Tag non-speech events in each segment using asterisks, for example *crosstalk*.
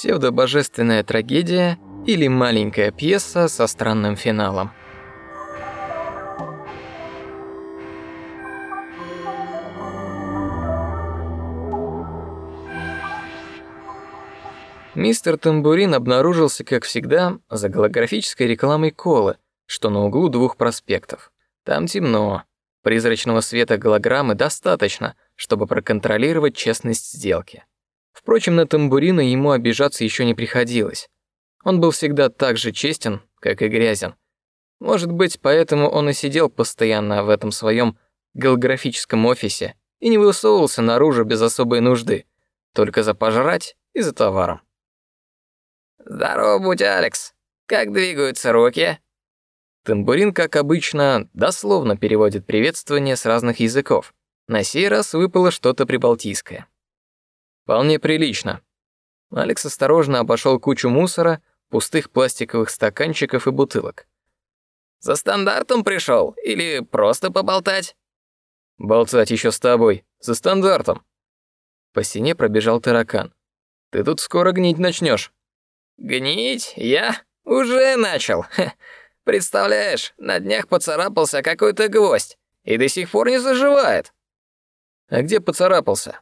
псевдобожественная трагедия или маленькая пьеса со странным финалом. Мистер Тамбурин обнаружился, как всегда, за голографической рекламой колы, что на углу двух проспектов. Там темно. Призрачного света голограммы достаточно, чтобы проконтролировать честность сделки. Впрочем, на Тамбурина ему обижаться еще не приходилось. Он был всегда так же честен, как и грязен. Может быть, поэтому он и сидел постоянно в этом своем голографическом офисе и не высовывался наружу без особой нужды, только за пожрать и за товаром. «Здорово будь, Алекс. Как двигаются руки?» Тамбурин, как обычно, дословно переводит приветствование с разных языков. На сей раз выпало что-то прибалтийское. Вполне прилично. Алекс осторожно обошел кучу мусора, пустых пластиковых стаканчиков и бутылок. «За стандартом пришел или просто поболтать?» «Болтать еще с тобой. За стандартом». По стене пробежал таракан. «Ты тут скоро гнить начнешь. «Гнить? Я? Уже начал. Представляешь, на днях поцарапался какой-то гвоздь и до сих пор не заживает». «А где поцарапался?»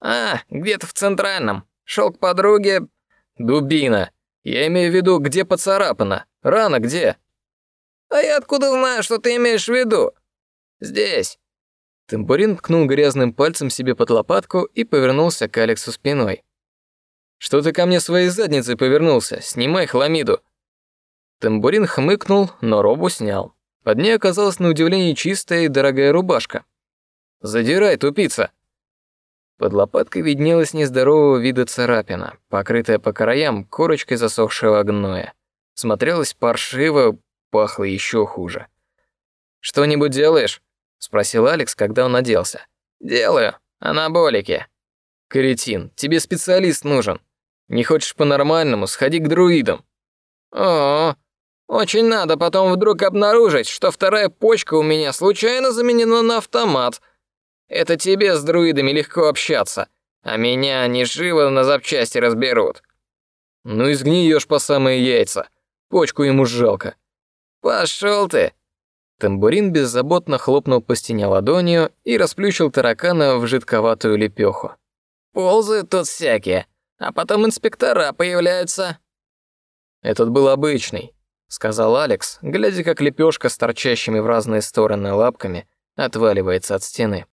«А, где-то в центральном. Шел к подруге...» «Дубина. Я имею в виду, где поцарапано. Рана где?» «А я откуда знаю, что ты имеешь в виду?» «Здесь». Тамбурин ткнул грязным пальцем себе под лопатку и повернулся к Алексу спиной. Что ты ко мне своей задницей повернулся? Снимай хламиду. Тамбурин хмыкнул, но робу снял. Под ней оказалась на удивление чистая и дорогая рубашка. Задирай, тупица. Под лопаткой виднелась нездорового вида царапина, покрытая по краям корочкой засохшего гноя. Смотрелась паршиво, пахло еще хуже. «Что-нибудь делаешь?» — спросил Алекс, когда он оделся. «Делаю. Анаболики». «Каретин, тебе специалист нужен. Не хочешь по-нормальному, сходи к друидам». «О, очень надо потом вдруг обнаружить, что вторая почка у меня случайно заменена на автомат. Это тебе с друидами легко общаться, а меня они живо на запчасти разберут». «Ну и сгниешь по самые яйца. Почку ему жалко». «Пошел ты!» Тамбурин беззаботно хлопнул по стене ладонью и расплющил таракана в жидковатую лепеху. «Ползают тут всякие а потом инспектора появляются». «Этот был обычный», — сказал Алекс, глядя, как лепешка с торчащими в разные стороны лапками отваливается от стены.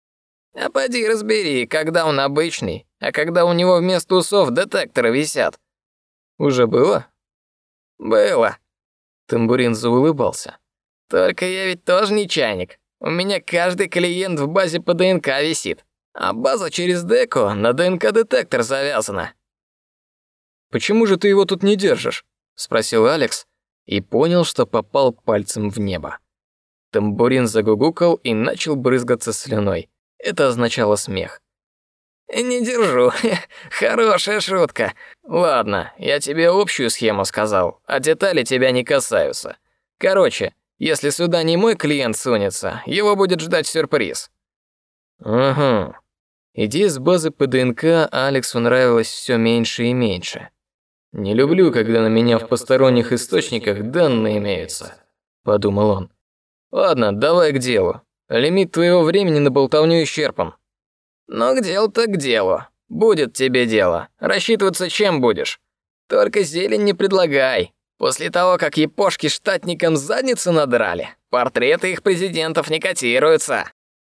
«А поди разбери, когда он обычный, а когда у него вместо усов детекторы висят». «Уже было?» «Было». Тамбурин заулыбался. «Только я ведь тоже не чайник. У меня каждый клиент в базе по ДНК висит, а база через деку на ДНК-детектор завязана. «Почему же ты его тут не держишь?» — спросил Алекс и понял, что попал пальцем в небо. Тамбурин загугукал и начал брызгаться слюной. Это означало смех. «Не держу. *laughs* Хорошая шутка. Ладно, я тебе общую схему сказал, а детали тебя не касаются. Короче, если сюда не мой клиент сунется, его будет ждать сюрприз». «Угу». Идея с базы по ДНК Алексу нравилась все меньше и меньше. Не люблю, когда на меня в посторонних источниках данные имеются, подумал он. Ладно, давай к делу. Лимит твоего времени на болтовню исчерпан. Ну, к делу так к делу. Будет тебе дело. Рассчитываться чем будешь? Только зелень не предлагай. После того, как япошки штатникам задницы надрали, портреты их президентов не котируются.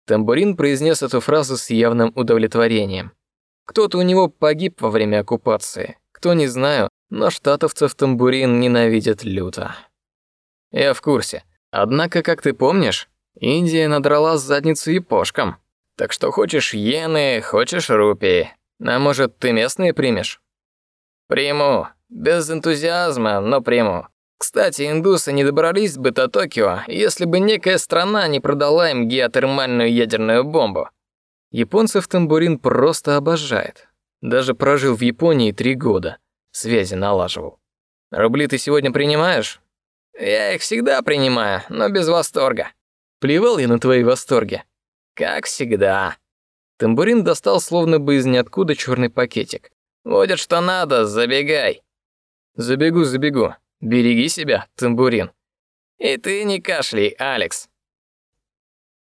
Тамбурин произнес эту фразу с явным удовлетворением. Кто-то у него погиб во время оккупации, кто не знаю, но штатовцев тамбурин ненавидят люто. Я в курсе. Однако, как ты помнишь, Индия надрала задницу япошкам. Так что хочешь иены, хочешь рупии. А может, ты местные примешь? Приму. Без энтузиазма, но приму. Кстати, индусы не добрались бы до Токио, если бы некая страна не продала им геотермальную ядерную бомбу. Японцев тамбурин просто обожает. Даже прожил в Японии три года. Связи налаживал. Рубли ты сегодня принимаешь? Я их всегда принимаю, но без восторга. Плевал я на твои восторги. Как всегда. Тамбурин достал словно бы из ниоткуда черный пакетик. Будет что надо, забегай. Забегу, забегу. Береги себя, тамбурин. И ты не кашляй, Алекс.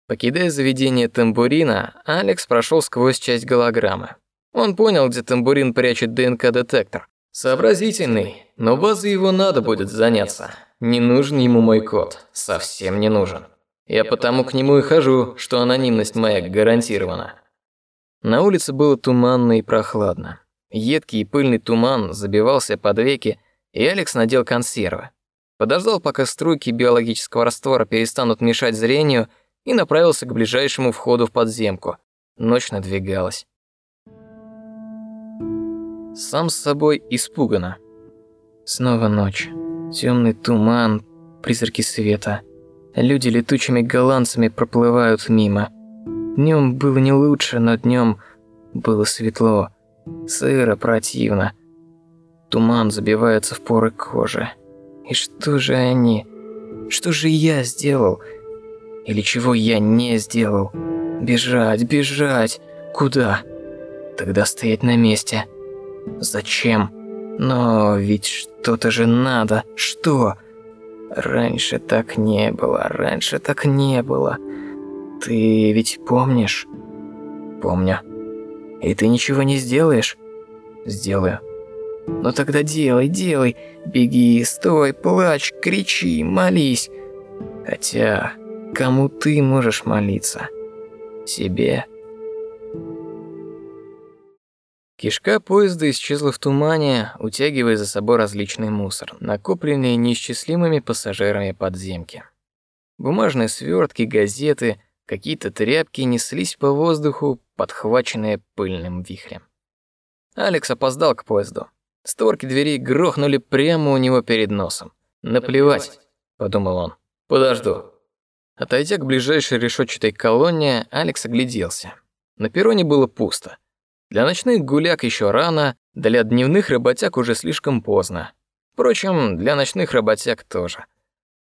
Покидая заведение тамбурина, Алекс прошел сквозь часть голограммы. Он понял, где тамбурин прячет ДНК-детектор. Сообразительный, но базы его надо будет заняться. Не нужен ему мой код, совсем не нужен. Я потому к нему и хожу, что анонимность моя гарантирована. На улице было туманно и прохладно. Едкий и пыльный туман забивался под веки, и Алекс надел консервы. Подождал, пока струйки биологического раствора перестанут мешать зрению, и направился к ближайшему входу в подземку. Ночь надвигалась. Сам с собой испуганно. Снова ночь. Темный туман, призраки света. Люди летучими голландцами проплывают мимо. Днем было не лучше, но днем было светло, сыро, противно. Туман забивается в поры кожи. И что же они? Что же я сделал? Или чего я не сделал? Бежать, бежать. Куда? Тогда стоять на месте. Зачем? Но ведь что-то же надо. Что? Раньше так не было, раньше так не было. Ты ведь помнишь? Помню. И ты ничего не сделаешь? Сделаю. Ну тогда делай, делай. Беги, стой, плачь, кричи, молись. Хотя Кому ты можешь молиться? Себе. Кишка поезда исчезла в тумане, утягивая за собой различный мусор, накопленный неисчислимыми пассажирами подземки. Бумажные свертки, газеты, какие-то тряпки неслись по воздуху, подхваченные пыльным вихрем. Алекс опоздал к поезду. Створки дверей грохнули прямо у него перед носом. «Наплевать», — подумал он, — «подожду». Отойдя к ближайшей решетчатой колонне, Алекс огляделся. На перроне было пусто. Для ночных гуляк еще рано, для дневных работяг уже слишком поздно. Впрочем, для ночных работяг тоже.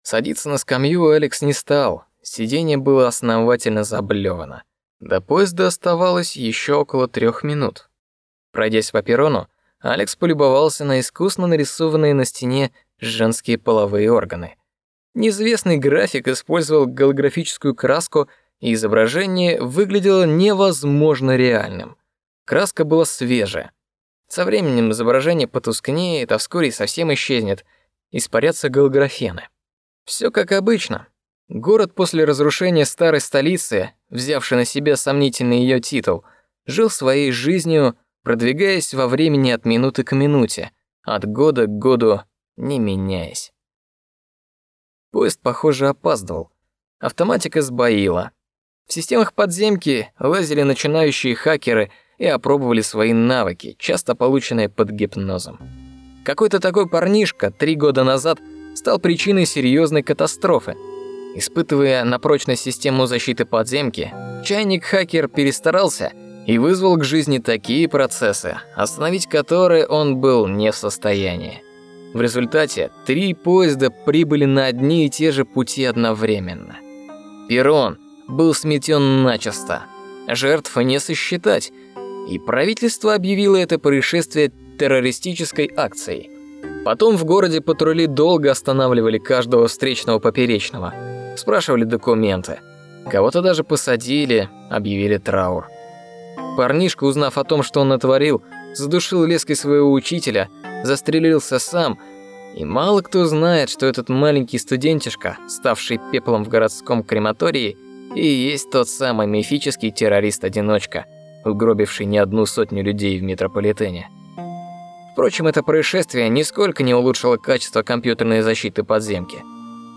Садиться на скамью Алекс не стал, сиденье было основательно заблевано. До поезда оставалось еще около трех минут. Пройдясь по перрону, Алекс полюбовался на искусно нарисованные на стене женские половые органы. Неизвестный график использовал голографическую краску, и изображение выглядело невозможно реальным. Краска была свежая. Со временем изображение потускнеет, а вскоре совсем исчезнет, испарятся голографены. Все как обычно. Город после разрушения старой столицы, взявший на себя сомнительный ее титул, жил своей жизнью, продвигаясь во времени от минуты к минуте, от года к году не меняясь. Поезд, похоже, опаздывал. Автоматика сбоила. В системах подземки лазили начинающие хакеры и опробовали свои навыки, часто полученные под гипнозом. Какой-то такой парнишка три года назад стал причиной серьезной катастрофы. Испытывая на прочность систему защиты подземки, чайник-хакер перестарался и вызвал к жизни такие процессы, остановить которые он был не в состоянии. В результате три поезда прибыли на одни и те же пути одновременно. Перрон был сметен начисто. Жертв не сосчитать, и правительство объявило это происшествие террористической акцией. Потом в городе патрули долго останавливали каждого встречного поперечного, спрашивали документы. Кого-то даже посадили, объявили траур. Парнишка, узнав о том, что он натворил, задушил леской своего учителя – застрелился сам, и мало кто знает, что этот маленький студентишка, ставший пеплом в городском крематории, и есть тот самый мифический террорист-одиночка, угробивший не одну сотню людей в метрополитене. Впрочем, это происшествие нисколько не улучшило качество компьютерной защиты подземки.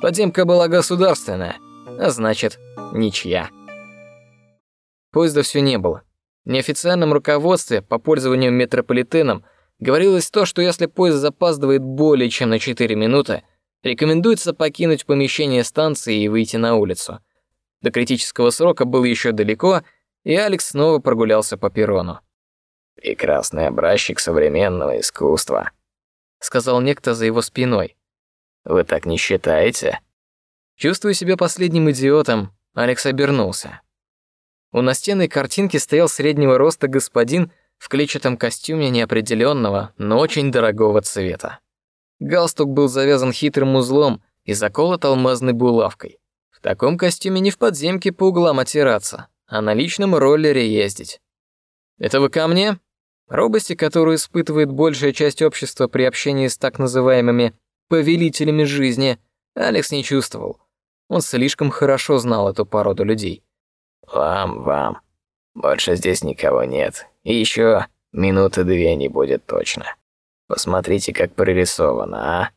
Подземка была государственная, а значит, ничья. Поезда все не было. В неофициальном руководстве по пользованию метрополитеном Говорилось то, что если поезд запаздывает более чем на 4 минуты, рекомендуется покинуть помещение станции и выйти на улицу. До критического срока было еще далеко, и Алекс снова прогулялся по перрону. «Прекрасный образчик современного искусства», — сказал некто за его спиной. «Вы так не считаете?» Чувствуя себя последним идиотом, Алекс обернулся. У настенной картинки стоял среднего роста господин в клетчатом костюме неопределенного, но очень дорогого цвета. Галстук был завязан хитрым узлом и заколот алмазной булавкой. В таком костюме не в подземке по углам отираться, а на личном роллере ездить. «Это вы ко мне?» Робости, которую испытывает большая часть общества при общении с так называемыми «повелителями жизни», Алекс не чувствовал. Он слишком хорошо знал эту породу людей. «Вам, вам. Больше здесь никого нет. И еще минуты две не будет точно. Посмотрите, как прорисовано, а?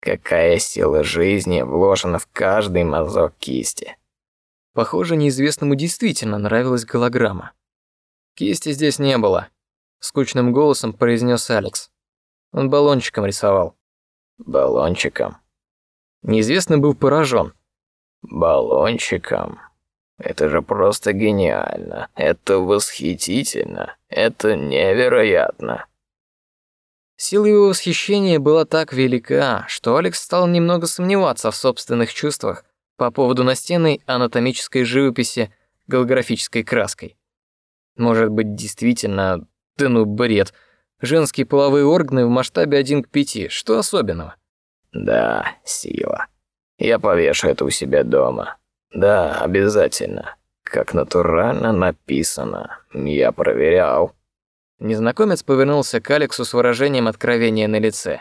Какая сила жизни вложена в каждый мазок кисти». Похоже, неизвестному действительно нравилась голограмма. «Кисти здесь не было», скучным голосом произнес Алекс. Он баллончиком рисовал. Баллончиком. Неизвестный был поражен. Баллончиком. Это же просто гениально. Это восхитительно. Это невероятно. Сила его восхищения была так велика, что Алекс стал немного сомневаться в собственных чувствах по поводу настенной анатомической живописи голографической краской. Может быть, действительно да ну бред. Женские половые органы в масштабе 1 к 5. Что особенного? Да, сила. Я повешу это у себя дома. Да, обязательно. Как натурально написано. Я проверял. Незнакомец повернулся к Алексу с выражением откровения на лице.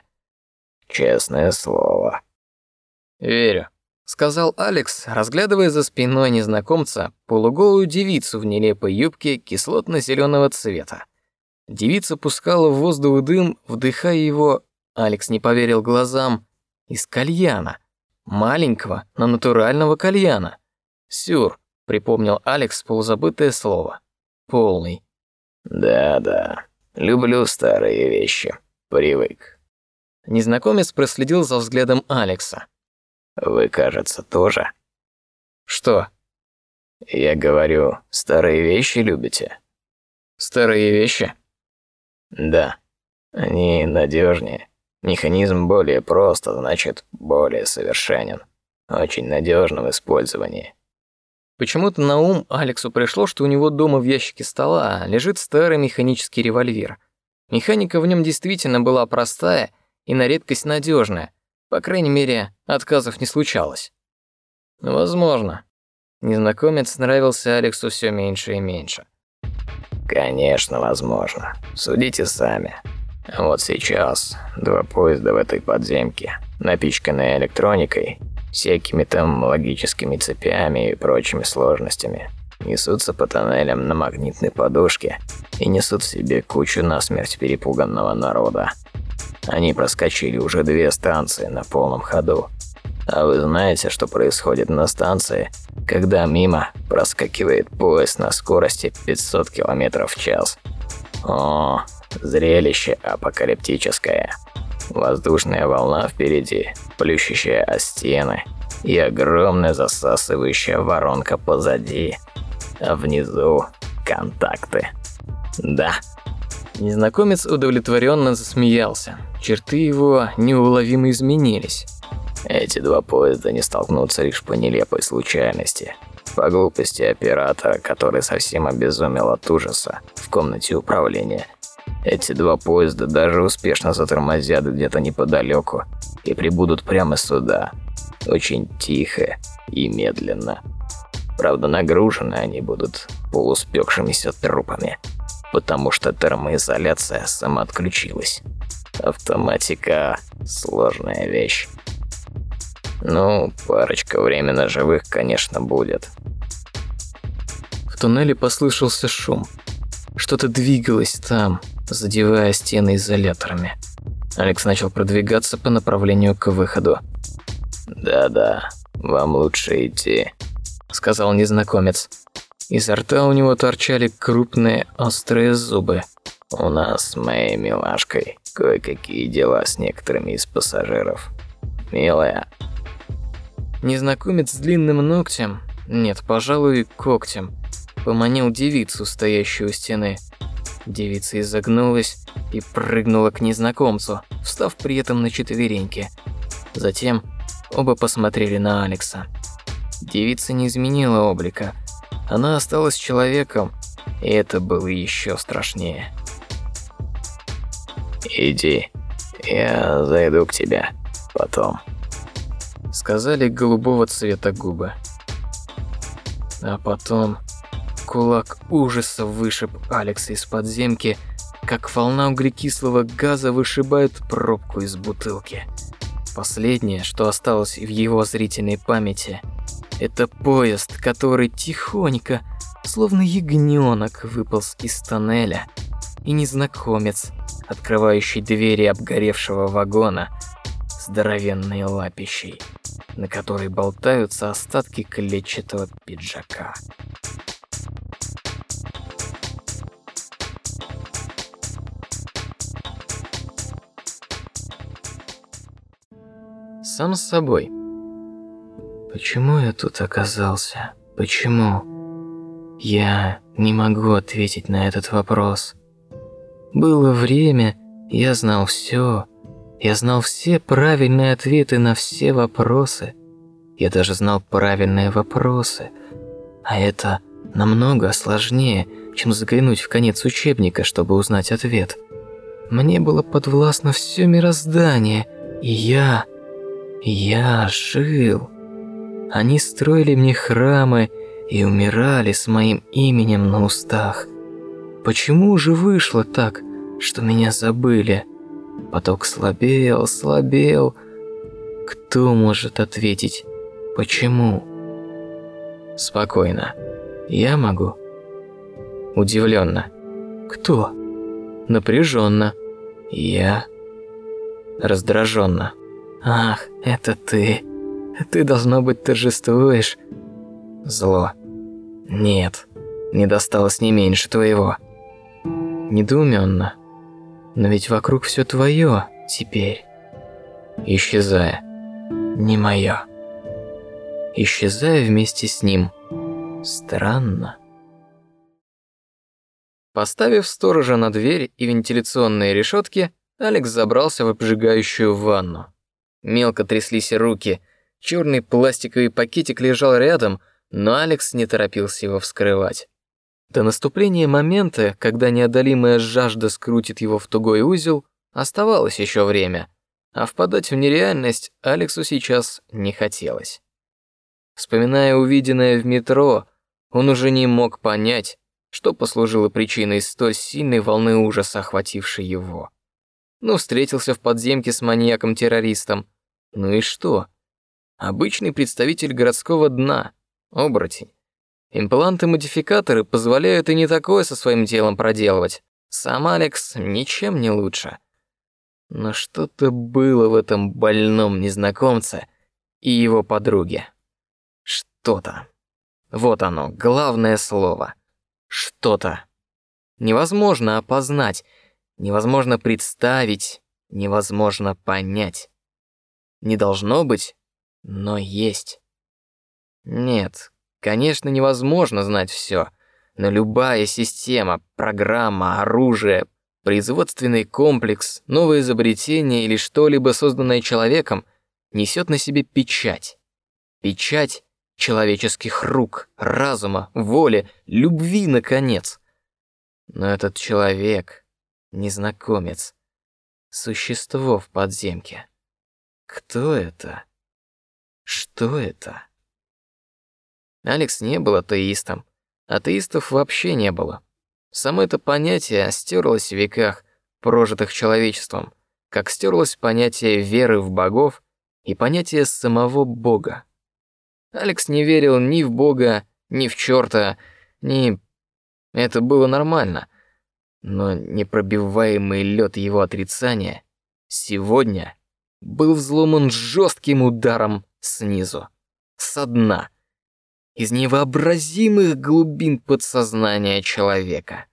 Честное слово. Верю, сказал Алекс, разглядывая за спиной незнакомца полуголую девицу в нелепой юбке кислотно зеленого цвета. Девица пускала в воздух дым, вдыхая его, Алекс не поверил глазам, из кальяна. Маленького, но натурального кальяна. Сюр, припомнил Алекс полузабытое слово. Полный. Да-да, люблю старые вещи. Привык. Незнакомец проследил за взглядом Алекса. Вы, кажется, тоже. Что? Я говорю, старые вещи любите? Старые вещи? Да. Они надежнее. Механизм более прост, а значит, более совершенен. Очень надежно в использовании. Почему-то на ум Алексу пришло, что у него дома в ящике стола лежит старый механический револьвер. Механика в нем действительно была простая и на редкость надежная. По крайней мере, отказов не случалось. Возможно. Незнакомец нравился Алексу все меньше и меньше. Конечно, возможно. Судите сами. Вот сейчас два поезда в этой подземке, напичканные электроникой, всякими там логическими цепями и прочими сложностями, несутся по тоннелям на магнитной подушке и несут в себе кучу насмерть перепуганного народа. Они проскочили уже две станции на полном ходу. А вы знаете, что происходит на станции, когда мимо проскакивает поезд на скорости 500 км в час? О, зрелище апокалиптическое. Воздушная волна впереди, плющащая о стены, и огромная засасывающая воронка позади. А внизу контакты. Да. Незнакомец удовлетворенно засмеялся. Черты его неуловимо изменились. Эти два поезда не столкнутся лишь по нелепой случайности. По глупости оператора, который совсем обезумел от ужаса в комнате управления. Эти два поезда даже успешно затормозят где-то неподалеку и прибудут прямо сюда. Очень тихо и медленно. Правда, нагружены они будут полуспекшимися трупами, потому что термоизоляция сама отключилась. Автоматика – сложная вещь. Ну, парочка временно живых, конечно, будет. В туннеле послышался шум. Что-то двигалось там, задевая стены изоляторами. Алекс начал продвигаться по направлению к выходу. «Да-да, вам лучше идти», — сказал незнакомец. Изо рта у него торчали крупные острые зубы. «У нас с моей милашкой кое-какие дела с некоторыми из пассажиров. Милая, Незнакомец с длинным ногтем, нет, пожалуй, когтем, поманил девицу, стоящую у стены. Девица изогнулась и прыгнула к незнакомцу, встав при этом на четвереньки. Затем оба посмотрели на Алекса. Девица не изменила облика. Она осталась человеком, и это было еще страшнее. Иди, я зайду к тебе потом. Сказали голубого цвета губы. А потом кулак ужаса вышиб Алекса из подземки, как волна углекислого газа вышибает пробку из бутылки. Последнее, что осталось в его зрительной памяти, это поезд, который тихонько, словно ягненок, выполз из тоннеля, и незнакомец, открывающий двери обгоревшего вагона, здоровенной лапищей, на которой болтаются остатки клетчатого пиджака. Сам с собой. Почему я тут оказался? Почему? Я не могу ответить на этот вопрос. Было время, я знал все. Я знал все правильные ответы на все вопросы. Я даже знал правильные вопросы. А это намного сложнее, чем заглянуть в конец учебника, чтобы узнать ответ. Мне было подвластно все мироздание, и я... я жил. Они строили мне храмы и умирали с моим именем на устах. Почему же вышло так, что меня забыли? Поток слабел, слабел. Кто может ответить, почему? Спокойно. Я могу. Удивленно. Кто? Напряженно. Я. Раздраженно. Ах, это ты. Ты, должно быть, торжествуешь. Зло. Нет, не досталось не меньше твоего. Недоуменно. Но ведь вокруг все твое теперь. Исчезая. Не мое. Исчезая вместе с ним. Странно. Поставив сторожа на дверь и вентиляционные решетки, Алекс забрался в обжигающую ванну. Мелко тряслись руки, Черный пластиковый пакетик лежал рядом, но Алекс не торопился его вскрывать. До наступления момента, когда неодолимая жажда скрутит его в тугой узел, оставалось еще время, а впадать в нереальность Алексу сейчас не хотелось. Вспоминая увиденное в метро, он уже не мог понять, что послужило причиной столь сильной волны ужаса, охватившей его. Ну, встретился в подземке с маньяком-террористом. Ну и что? Обычный представитель городского дна, оборотень. Импланты-модификаторы позволяют и не такое со своим телом проделывать. Сам Алекс ничем не лучше. Но что-то было в этом больном незнакомце и его подруге. Что-то. Вот оно, главное слово. Что-то. Невозможно опознать, невозможно представить, невозможно понять. Не должно быть, но есть. Нет, конечно, невозможно знать все, но любая система, программа, оружие, производственный комплекс, новое изобретение или что-либо созданное человеком несет на себе печать. Печать человеческих рук, разума, воли, любви, наконец. Но этот человек, незнакомец, существо в подземке. Кто это? Что это? Алекс не был атеистом. Атеистов вообще не было. Само это понятие стерлось в веках, прожитых человечеством, как стерлось понятие веры в богов и понятие самого Бога. Алекс не верил ни в Бога, ни в черта, ни... Это было нормально. Но непробиваемый лед его отрицания сегодня был взломан жестким ударом снизу, со дна, из невообразимых глубин подсознания человека.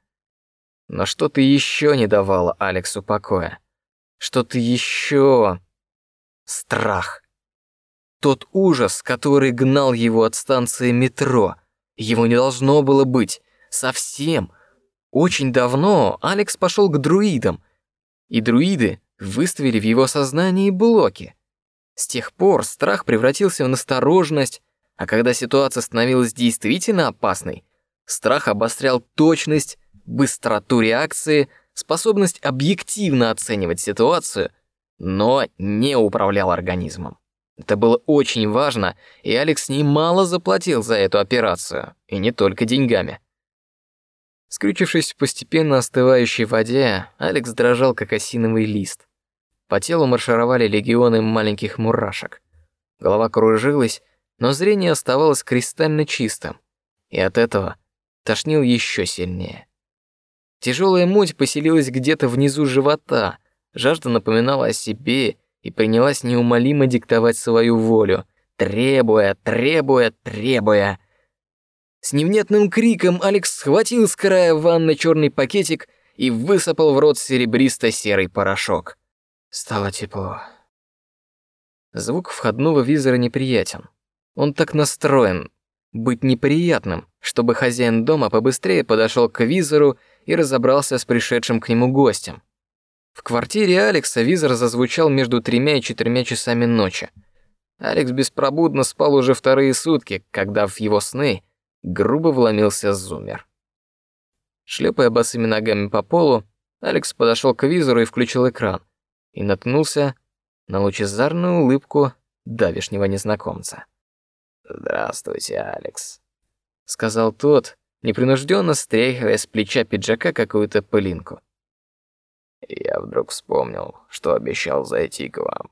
Но что-то еще не давало Алексу покоя. Что-то еще... Страх. Тот ужас, который гнал его от станции метро. Его не должно было быть. Совсем. Очень давно Алекс пошел к друидам. И друиды выставили в его сознании блоки. С тех пор страх превратился в настороженность, а когда ситуация становилась действительно опасной, страх обострял точность, быстроту реакции, способность объективно оценивать ситуацию, но не управлял организмом. Это было очень важно, и Алекс немало заплатил за эту операцию, и не только деньгами. Скрючившись в постепенно остывающей воде, Алекс дрожал как осиновый лист. По телу маршировали легионы маленьких мурашек. Голова кружилась, но зрение оставалось кристально чистым, и от этого тошнил еще сильнее. Тяжелая муть поселилась где-то внизу живота, жажда напоминала о себе и принялась неумолимо диктовать свою волю, требуя, требуя, требуя. С невнятным криком Алекс схватил с края ванны черный пакетик и высыпал в рот серебристо-серый порошок. Стало тепло. Звук входного визора неприятен. Он так настроен быть неприятным, чтобы хозяин дома побыстрее подошел к визору и разобрался с пришедшим к нему гостем. В квартире Алекса визор зазвучал между тремя и четырьмя часами ночи. Алекс беспробудно спал уже вторые сутки, когда в его сны грубо вломился зумер. Шлепая босыми ногами по полу, Алекс подошел к визору и включил экран, и наткнулся на лучезарную улыбку давешнего незнакомца. «Здравствуйте, Алекс», — сказал тот, непринужденно стряхивая с плеча пиджака какую-то пылинку. Я вдруг вспомнил, что обещал зайти к вам.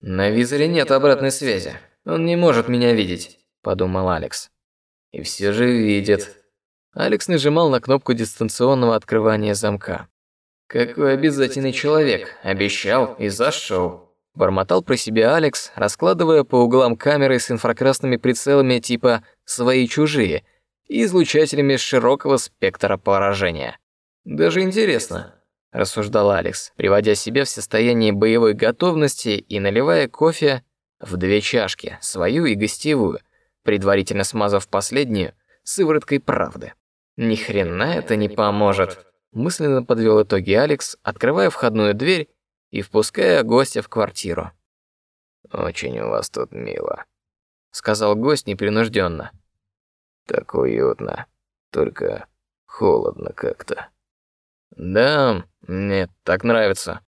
На визоре нет обратной связи. Он не может меня видеть, подумал Алекс. И все же видит. Алекс нажимал на кнопку дистанционного открывания замка. Какой обязательный человек, обещал и зашел. Бормотал про себя Алекс, раскладывая по углам камеры с инфракрасными прицелами типа «свои-чужие» и излучателями широкого спектра поражения. Даже интересно, рассуждал Алекс, приводя себя в состояние боевой готовности и наливая кофе в две чашки, свою и гостевую, предварительно смазав последнюю сывороткой правды. Ни хрена это не поможет. Мысленно подвел итоги Алекс, открывая входную дверь и впуская гостя в квартиру. Очень у вас тут мило, сказал гость непринужденно. Так уютно, только холодно как-то. Да, нет, так нравится.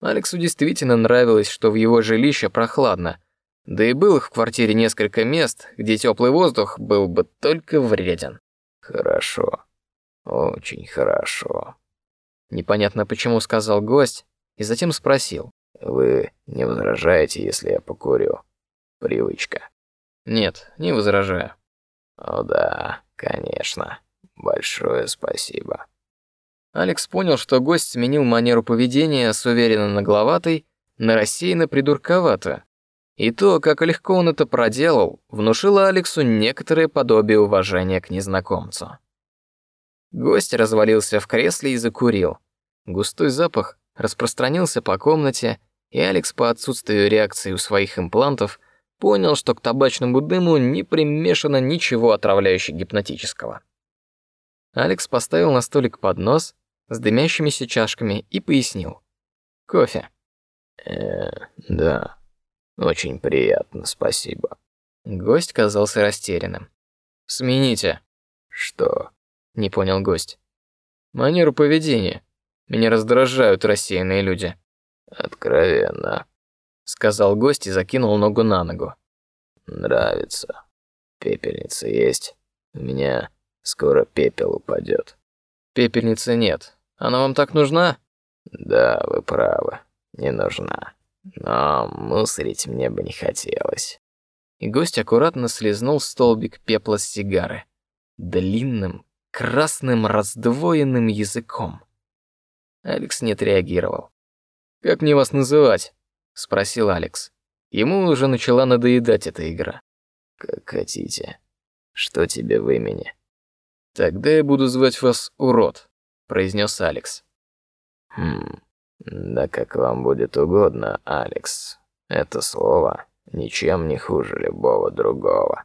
Алексу действительно нравилось, что в его жилище прохладно. Да и было в квартире несколько мест, где теплый воздух был бы только вреден. Хорошо. Очень хорошо. Непонятно почему сказал гость и затем спросил: "Вы не возражаете, если я покурю? Привычка". "Нет, не возражаю". "О да, конечно. Большое спасибо". Алекс понял, что гость сменил манеру поведения с уверенно нагловатой на рассеянно придурковато. И то, как легко он это проделал, внушило Алексу некоторое подобие уважения к незнакомцу. Гость развалился в кресле и закурил. Густой запах распространился по комнате, и Алекс по отсутствию реакции у своих имплантов понял, что к табачному дыму не примешано ничего отравляющего гипнотического. Алекс поставил на столик поднос, с дымящимися чашками и пояснил. Кофе. Э, да. Очень приятно, спасибо. Гость казался растерянным. Смените. Что? Не понял гость. Манеру поведения. Меня раздражают рассеянные люди. Откровенно, сказал гость и закинул ногу на ногу. Нравится. Пепельница есть. У меня скоро пепел упадет. Пепельницы нет. Она вам так нужна? Да, вы правы. Не нужна. Но мусорить мне бы не хотелось. И гость аккуратно слезнул столбик пепла с сигары длинным красным раздвоенным языком. Алекс не отреагировал. Как мне вас называть? спросил Алекс. Ему уже начала надоедать эта игра. Как хотите. Что тебе в имени? Тогда я буду звать вас урод, произнес Алекс. Хм. Да как вам будет угодно, Алекс. Это слово ничем не хуже любого другого.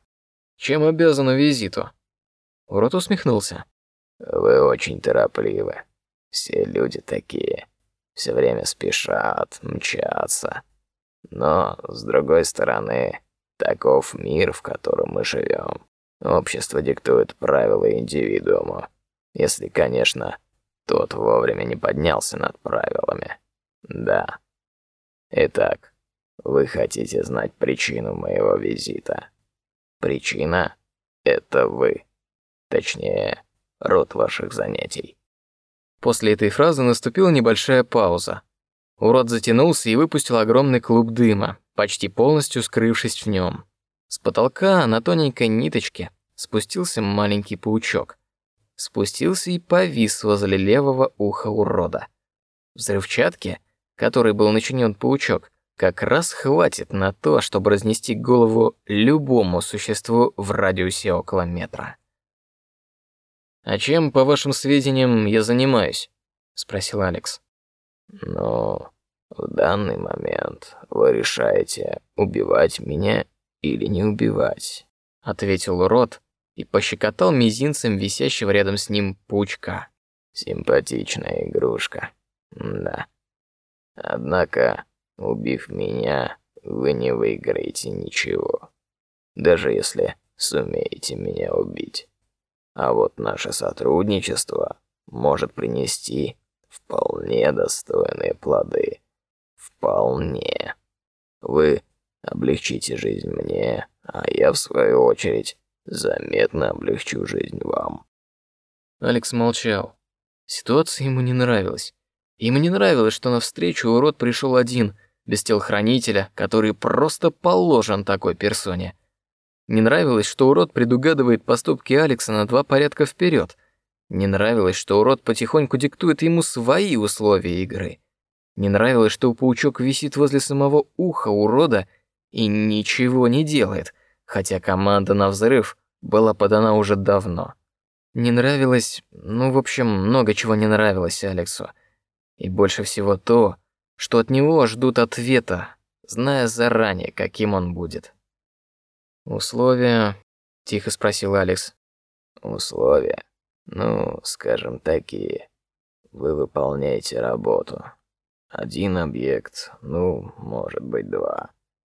Чем обязан визиту? Урод усмехнулся. Вы очень торопливы. Все люди такие. Все время спешат, мчатся. Но с другой стороны, таков мир, в котором мы живем. Общество диктует правила индивидууму, если, конечно, Тот вовремя не поднялся над правилами. Да. Итак, вы хотите знать причину моего визита. Причина — это вы. Точнее, род ваших занятий. После этой фразы наступила небольшая пауза. Урод затянулся и выпустил огромный клуб дыма, почти полностью скрывшись в нем. С потолка на тоненькой ниточке спустился маленький паучок. Спустился и повис возле левого уха урода. Взрывчатки, которой был начинен паучок, как раз хватит на то, чтобы разнести голову любому существу в радиусе около метра. «А чем, по вашим сведениям, я занимаюсь?» — спросил Алекс. «Ну, в данный момент вы решаете, убивать меня или не убивать», — ответил урод и пощекотал мизинцем висящего рядом с ним паучка. «Симпатичная игрушка, да. Однако, убив меня, вы не выиграете ничего, даже если сумеете меня убить». А вот наше сотрудничество может принести вполне достойные плоды. Вполне. Вы облегчите жизнь мне, а я, в свою очередь, заметно облегчу жизнь вам. Алекс молчал. Ситуация ему не нравилась. Ему не нравилось, что навстречу урод пришел один, без телохранителя, который просто положен такой персоне. Не нравилось, что урод предугадывает поступки Алекса на два порядка вперед. Не нравилось, что урод потихоньку диктует ему свои условия игры. Не нравилось, что паучок висит возле самого уха урода и ничего не делает, хотя команда на взрыв была подана уже давно. Не нравилось, ну, в общем, много чего не нравилось Алексу. И больше всего то, что от него ждут ответа, зная заранее, каким он будет. «Условия?» — тихо спросил Алекс. «Условия? Ну, скажем, такие. Вы выполняете работу. Один объект, ну, может быть, два.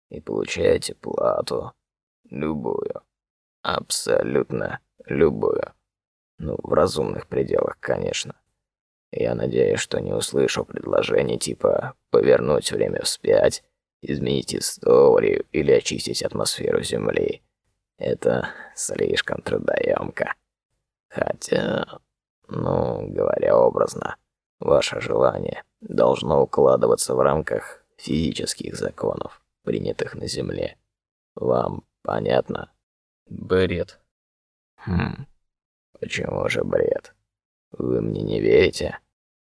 И получаете плату. Любую. Абсолютно любую. Ну, в разумных пределах, конечно. Я надеюсь, что не услышу предложений типа «повернуть время вспять» изменить историю или очистить атмосферу Земли. Это слишком трудоемко. Хотя, ну, говоря образно, ваше желание должно укладываться в рамках физических законов, принятых на Земле. Вам понятно? Бред. Хм. Почему же бред? Вы мне не верите?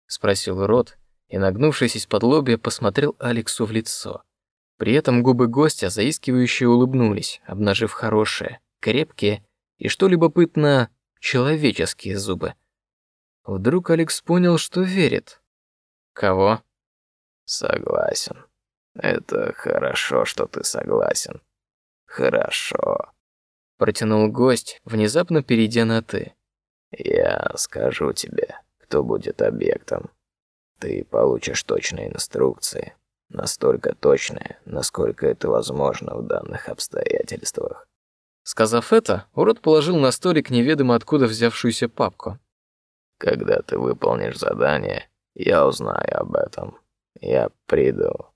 спросил Рот и, нагнувшись из-под лобья, посмотрел Алексу в лицо. При этом губы гостя заискивающе улыбнулись, обнажив хорошие, крепкие и, что любопытно, человеческие зубы. Вдруг Алекс понял, что верит. Кого? Согласен. Это хорошо, что ты согласен. Хорошо. Протянул гость, внезапно перейдя на ты. Я скажу тебе, кто будет объектом. Ты получишь точные инструкции, Настолько точное, насколько это возможно в данных обстоятельствах. Сказав это, урод положил на столик неведомо откуда взявшуюся папку. Когда ты выполнишь задание, я узнаю об этом. Я приду.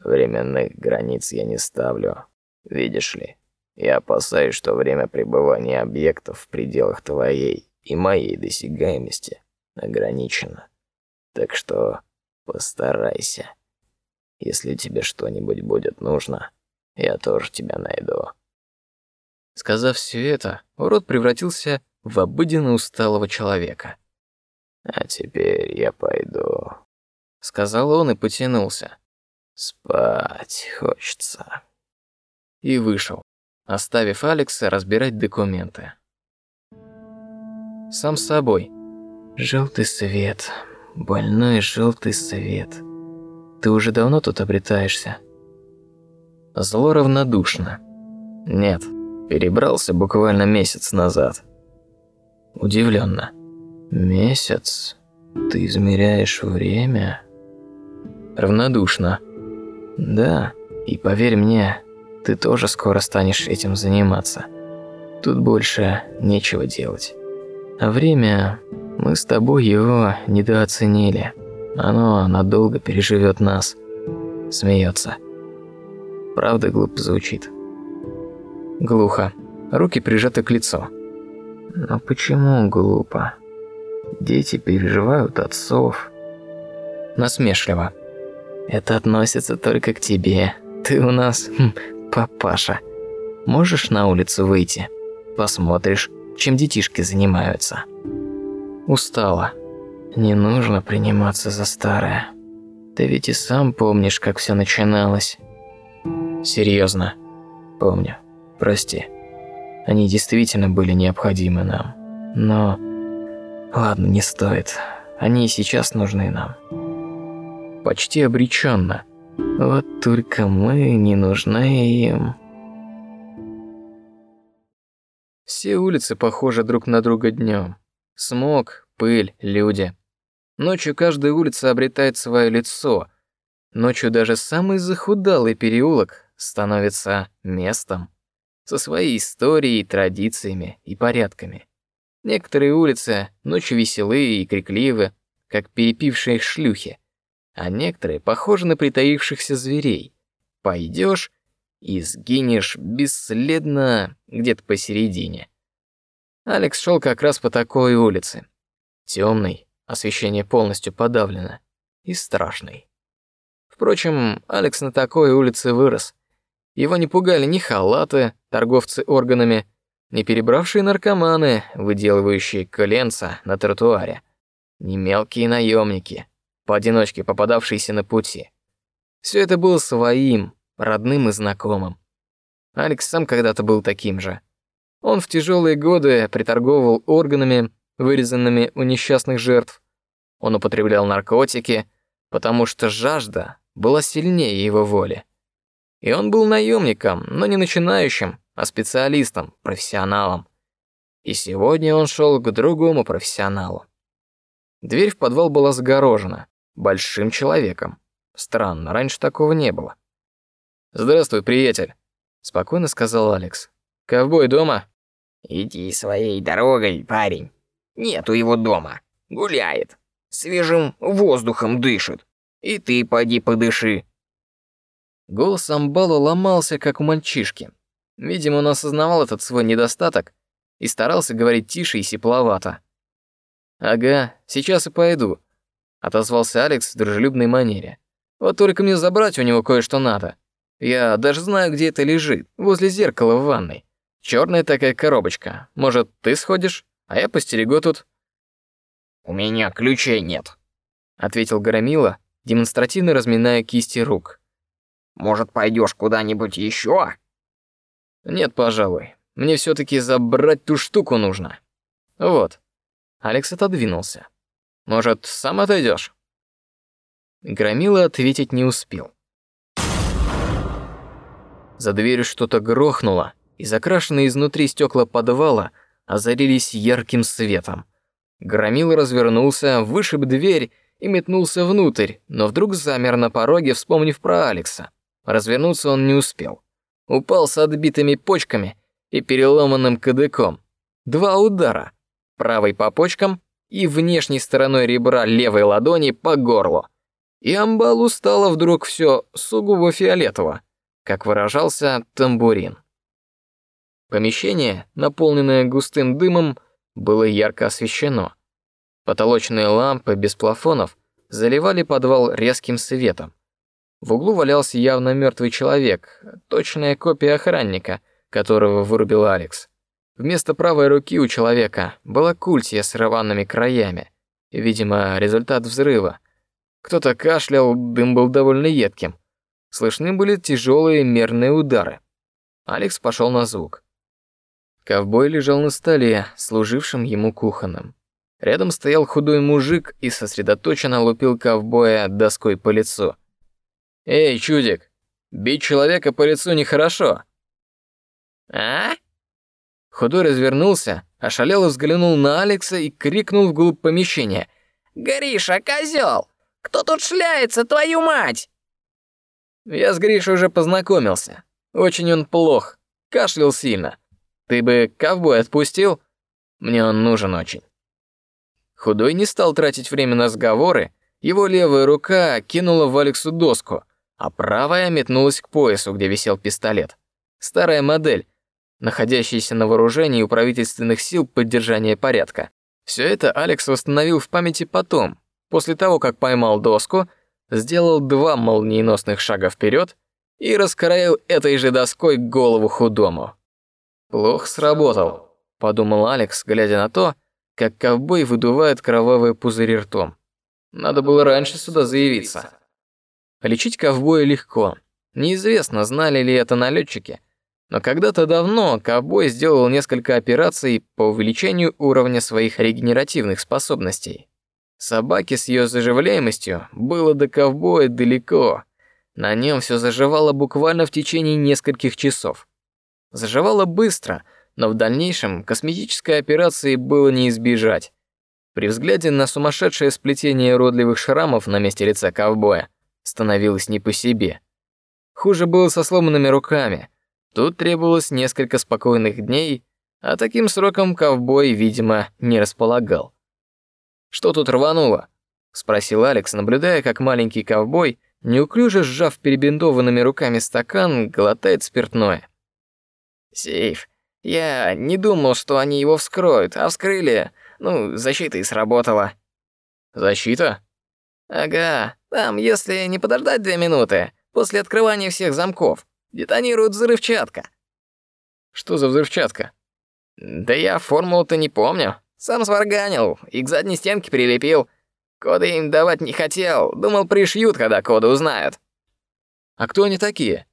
Временных границ я не ставлю. Видишь ли, я опасаюсь, что время пребывания объектов в пределах твоей и моей досягаемости ограничено. Так что постарайся. Если тебе что-нибудь будет нужно, я тоже тебя найду. Сказав все это, урод превратился в обыденно усталого человека. А теперь я пойду, сказал он и потянулся. Спать хочется. И вышел, оставив Алекса разбирать документы. Сам с собой. Желтый свет, больной желтый свет. Ты уже давно тут обретаешься?» Зло равнодушно. «Нет, перебрался буквально месяц назад». Удивленно. «Месяц? Ты измеряешь время?» Равнодушно. «Да, и поверь мне, ты тоже скоро станешь этим заниматься. Тут больше нечего делать. А время Мы с тобой его недооценили. Оно надолго переживет нас. Смеется. Правда глупо звучит. Глухо. Руки прижаты к лицу. Но почему глупо? Дети переживают отцов. Насмешливо. Это относится только к тебе. Ты у нас хм, папаша. Можешь на улицу выйти? Посмотришь, чем детишки занимаются. Устала. Не нужно приниматься за старое. Ты ведь и сам помнишь, как все начиналось. Серьезно. Помню. Прости. Они действительно были необходимы нам. Но... Ладно, не стоит. Они и сейчас нужны нам. Почти обреченно. Вот только мы не нужны им. Все улицы похожи друг на друга днем. Смог, пыль, люди. Ночью каждая улица обретает свое лицо. Ночью даже самый захудалый переулок становится местом со своей историей, традициями и порядками. Некоторые улицы ночью веселые и крикливы, как перепившие шлюхи, а некоторые похожи на притаившихся зверей. Пойдешь и сгинешь бесследно где-то посередине. Алекс шел как раз по такой улице. Темный, освещение полностью подавлено, и страшный. Впрочем, Алекс на такой улице вырос. Его не пугали ни халаты, торговцы органами, ни перебравшие наркоманы, выделывающие коленца на тротуаре, ни мелкие наемники, поодиночке попадавшиеся на пути. Все это было своим, родным и знакомым. Алекс сам когда-то был таким же. Он в тяжелые годы приторговывал органами, вырезанными у несчастных жертв. Он употреблял наркотики, потому что жажда была сильнее его воли. И он был наемником, но не начинающим, а специалистом, профессионалом. И сегодня он шел к другому профессионалу. Дверь в подвал была загорожена большим человеком. Странно, раньше такого не было. Здравствуй, приятель, спокойно сказал Алекс. Ковбой дома? Иди своей дорогой, парень. Нету его дома. Гуляет. Свежим воздухом дышит. И ты поди подыши. Голос Амбала ломался, как у мальчишки. Видимо, он осознавал этот свой недостаток и старался говорить тише и сепловато. «Ага, сейчас и пойду», — отозвался Алекс в дружелюбной манере. «Вот только мне забрать у него кое-что надо. Я даже знаю, где это лежит, возле зеркала в ванной. Черная такая коробочка. Может, ты сходишь, а я постерегу тут». «У меня ключей нет», — ответил Громила, демонстративно разминая кисти рук. «Может, пойдешь куда-нибудь еще?» «Нет, пожалуй. Мне все таки забрать ту штуку нужно. Вот». Алекс отодвинулся. «Может, сам отойдешь? Громила ответить не успел. За дверью что-то грохнуло, и закрашенные изнутри стекла подвала озарились ярким светом. Громил развернулся, вышиб дверь и метнулся внутрь, но вдруг замер на пороге, вспомнив про Алекса. Развернуться он не успел. Упал с отбитыми почками и переломанным кадыком. Два удара. Правой по почкам и внешней стороной ребра левой ладони по горлу. И амбалу стало вдруг все сугубо фиолетово, как выражался тамбурин. Помещение, наполненное густым дымом, было ярко освещено. Потолочные лампы без плафонов заливали подвал резким светом. В углу валялся явно мертвый человек, точная копия охранника, которого вырубил Алекс. Вместо правой руки у человека была культя с рваными краями, видимо, результат взрыва. Кто-то кашлял, дым был довольно едким. Слышны были тяжелые мерные удары. Алекс пошел на звук. Ковбой лежал на столе, служившем ему кухонным. Рядом стоял худой мужик и сосредоточенно лупил ковбоя доской по лицу. «Эй, чудик, бить человека по лицу нехорошо». «А?» Худой развернулся, ошалело взглянул на Алекса и крикнул вглубь помещения. «Гриша, козел! Кто тут шляется, твою мать?» Я с Гришей уже познакомился. Очень он плох, кашлял сильно. Ты бы ковбой отпустил? Мне он нужен очень. Худой не стал тратить время на сговоры, его левая рука кинула в Алексу доску, а правая метнулась к поясу, где висел пистолет. Старая модель, находящаяся на вооружении у правительственных сил поддержания порядка. Все это Алекс восстановил в памяти потом, после того, как поймал доску, сделал два молниеносных шага вперед и раскроил этой же доской голову худому. Плохо сработал, подумал Алекс, глядя на то, как ковбой выдувает кровавые пузыри ртом. Надо было раньше сюда заявиться. Лечить ковбоя легко. Неизвестно, знали ли это налетчики, но когда-то давно ковбой сделал несколько операций по увеличению уровня своих регенеративных способностей. Собаке с ее заживляемостью было до ковбоя далеко. На нем все заживало буквально в течение нескольких часов. Заживало быстро, но в дальнейшем косметической операции было не избежать. При взгляде на сумасшедшее сплетение родливых шрамов на месте лица ковбоя становилось не по себе. Хуже было со сломанными руками. Тут требовалось несколько спокойных дней, а таким сроком ковбой, видимо, не располагал. Что тут рвануло? спросил Алекс, наблюдая, как маленький ковбой, неуклюже сжав перебинтованными руками стакан, глотает спиртное. Сейф. Я не думал, что они его вскроют, а вскрыли. Ну, защита и сработала. Защита? Ага. Там, если не подождать две минуты, после открывания всех замков, детонирует взрывчатка. Что за взрывчатка? Да я формулу-то не помню. Сам сварганил и к задней стенке прилепил. Коды им давать не хотел, думал, пришьют, когда коды узнают. А кто они такие?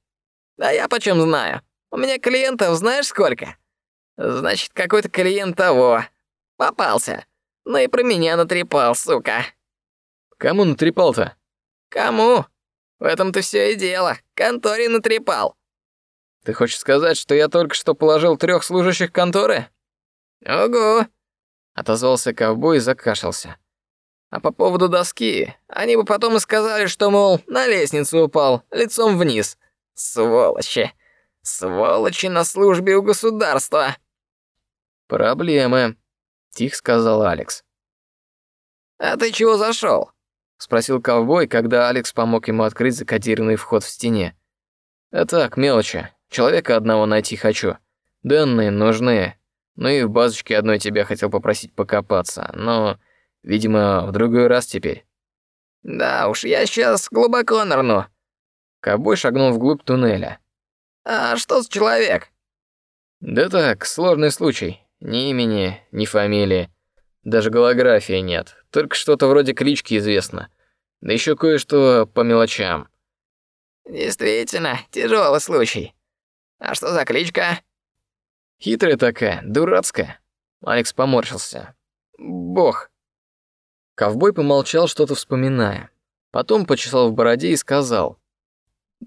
Да я почем знаю. У меня клиентов знаешь сколько? Значит, какой-то клиент того. Попался. Ну и про меня натрепал, сука. Кому натрепал-то? Кому? В этом-то все и дело. Конторе натрепал. Ты хочешь сказать, что я только что положил трех служащих конторы? Ого. Отозвался ковбой и закашлялся. А по поводу доски, они бы потом и сказали, что, мол, на лестницу упал, лицом вниз. Сволочи. Сволочи на службе у государства. Проблемы, тихо сказал Алекс. А ты чего зашел? Спросил ковбой, когда Алекс помог ему открыть закодированный вход в стене. А так, мелочи. Человека одного найти хочу. Данные нужны. Ну и в базочке одной тебя хотел попросить покопаться, но, видимо, в другой раз теперь. Да уж, я сейчас глубоко нырну. Ковбой шагнул вглубь туннеля. А что с человек? Да так, сложный случай. Ни имени, ни фамилии. Даже голографии нет. Только что-то вроде клички известно. Да еще кое-что по мелочам. Действительно, тяжелый случай. А что за кличка? Хитрая такая, дурацкая. Алекс поморщился. Бог. Ковбой помолчал, что-то вспоминая. Потом почесал в бороде и сказал: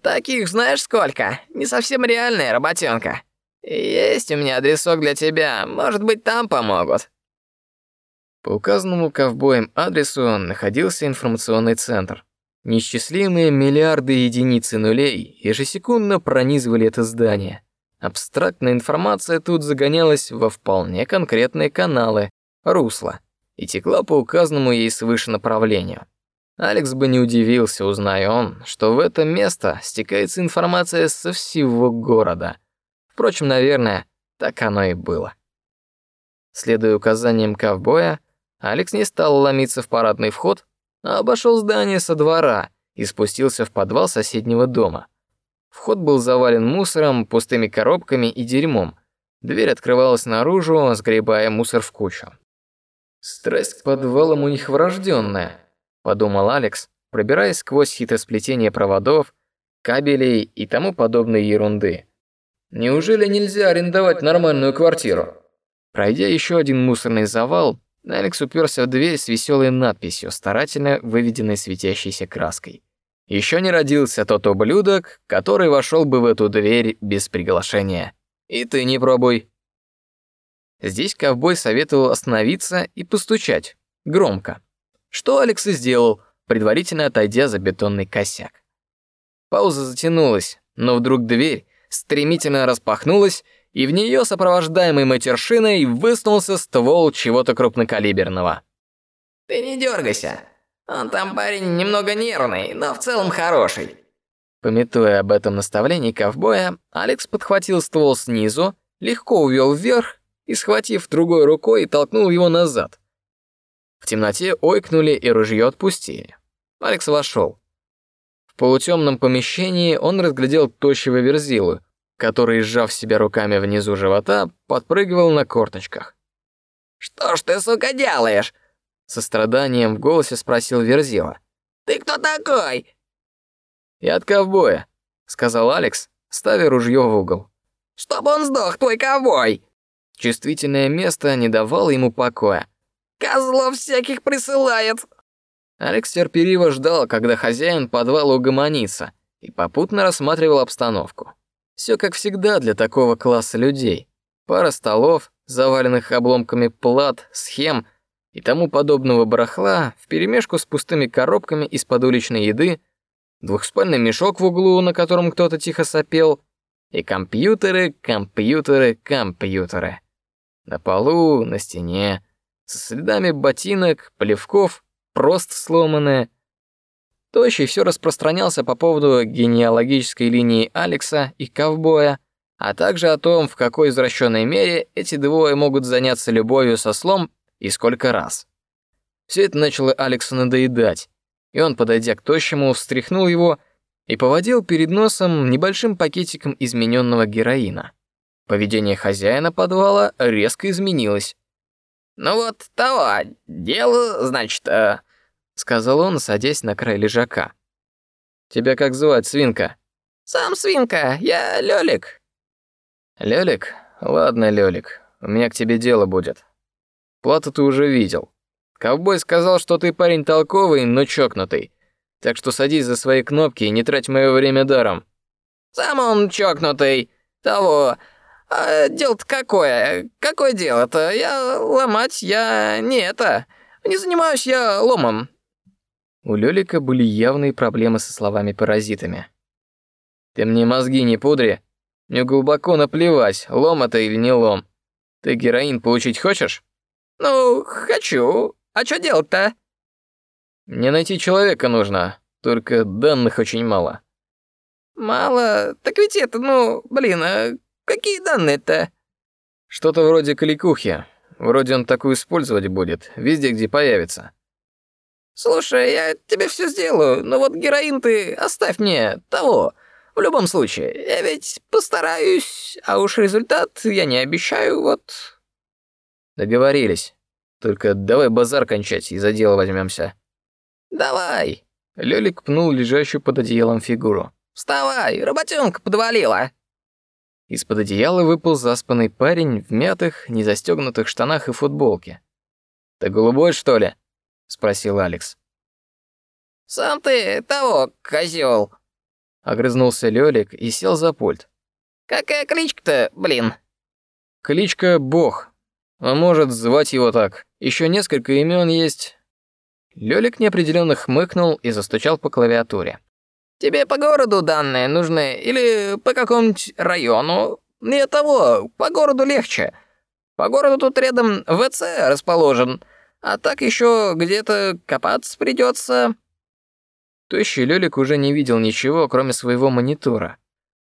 Таких знаешь сколько? Не совсем реальная работенка. Есть у меня адресок для тебя, может быть, там помогут. По указанному ковбоем адресу находился информационный центр. Неисчислимые миллиарды единиц и нулей ежесекундно пронизывали это здание. Абстрактная информация тут загонялась во вполне конкретные каналы, русла, и текла по указанному ей свыше направлению. Алекс бы не удивился, узная он, что в это место стекается информация со всего города. Впрочем, наверное, так оно и было. Следуя указаниям ковбоя, Алекс не стал ломиться в парадный вход, а обошел здание со двора и спустился в подвал соседнего дома. Вход был завален мусором, пустыми коробками и дерьмом. Дверь открывалась наружу, сгребая мусор в кучу. Страсть к подвалам у них врожденная подумал Алекс, пробираясь сквозь хитросплетение проводов, кабелей и тому подобной ерунды. Неужели нельзя арендовать нормальную квартиру? Пройдя еще один мусорный завал, Алекс уперся в дверь с веселой надписью, старательно выведенной светящейся краской. Еще не родился тот ублюдок, который вошел бы в эту дверь без приглашения. И ты не пробуй. Здесь ковбой советовал остановиться и постучать громко что Алекс и сделал, предварительно отойдя за бетонный косяк. Пауза затянулась, но вдруг дверь стремительно распахнулась, и в нее, сопровождаемый матершиной, высунулся ствол чего-то крупнокалиберного. Ты не дергайся. Он там парень немного нервный, но в целом хороший». Пометуя об этом наставлении ковбоя, Алекс подхватил ствол снизу, легко увел вверх и, схватив другой рукой, толкнул его назад. В темноте ойкнули и ружье отпустили. Алекс вошел. В полутемном помещении он разглядел тощего верзилу, который, сжав себя руками внизу живота, подпрыгивал на корточках. «Что ж ты, сука, делаешь?» Со страданием в голосе спросил Верзила. «Ты кто такой?» «Я от ковбоя», — сказал Алекс, ставя ружье в угол. «Чтоб он сдох, твой ковбой!» Чувствительное место не давало ему покоя. «Козлов всяких присылает!» Алекс терпеливо ждал, когда хозяин подвала угомонится, и попутно рассматривал обстановку. Все как всегда для такого класса людей. Пара столов, заваленных обломками плат, схем и тому подобного барахла, вперемешку с пустыми коробками из-под уличной еды — двухспальный мешок в углу, на котором кто-то тихо сопел, и компьютеры, компьютеры, компьютеры. На полу, на стене, со следами ботинок, плевков, просто сломанные. Тощий все распространялся по поводу генеалогической линии Алекса и ковбоя, а также о том, в какой извращенной мере эти двое могут заняться любовью со слом и сколько раз. Все это начало Алексу надоедать и он, подойдя к тощему, встряхнул его и поводил перед носом небольшим пакетиком измененного героина. Поведение хозяина подвала резко изменилось. «Ну вот того, дело, значит, э...» — сказал он, садясь на край лежака. «Тебя как звать, свинка?» «Сам свинка, я Лёлик». «Лёлик? Ладно, Лёлик, у меня к тебе дело будет. Плату ты уже видел. Ковбой сказал, что ты парень толковый, но чокнутый. Так что садись за свои кнопки и не трать мое время даром. Сам он чокнутый. Того. А дело-то какое? Какое дело-то? Я ломать, я не это. Не занимаюсь я ломом. У Лёлика были явные проблемы со словами-паразитами. Ты мне мозги не пудри. Мне глубоко наплевать, лом это или не лом. Ты героин получить хочешь? Ну, хочу. А что делать-то?» «Мне найти человека нужно, только данных очень мало». «Мало? Так ведь это, ну, блин, а какие данные-то?» «Что-то вроде кликухи. Вроде он такую использовать будет, везде, где появится». «Слушай, я тебе все сделаю, но вот героин ты оставь мне того. В любом случае, я ведь постараюсь, а уж результат я не обещаю, вот...» «Договорились». Только давай базар кончать и за дело возьмемся. Давай. Лёлик пнул лежащую под одеялом фигуру. Вставай, работенка подвалила. Из-под одеяла выпал заспанный парень в мятых, незастегнутых штанах и футболке. «Ты голубой, что ли?» — спросил Алекс. «Сам ты того, козёл!» Огрызнулся Лёлик и сел за пульт. «Какая кличка-то, блин?» «Кличка Бог. А может, звать его так. Еще несколько имен есть. Лёлик неопределенно хмыкнул и застучал по клавиатуре. Тебе по городу данные нужны или по какому-нибудь району? Не того, по городу легче. По городу тут рядом ВЦ расположен, а так еще где-то копаться придется. Тощий Лёлик уже не видел ничего, кроме своего монитора.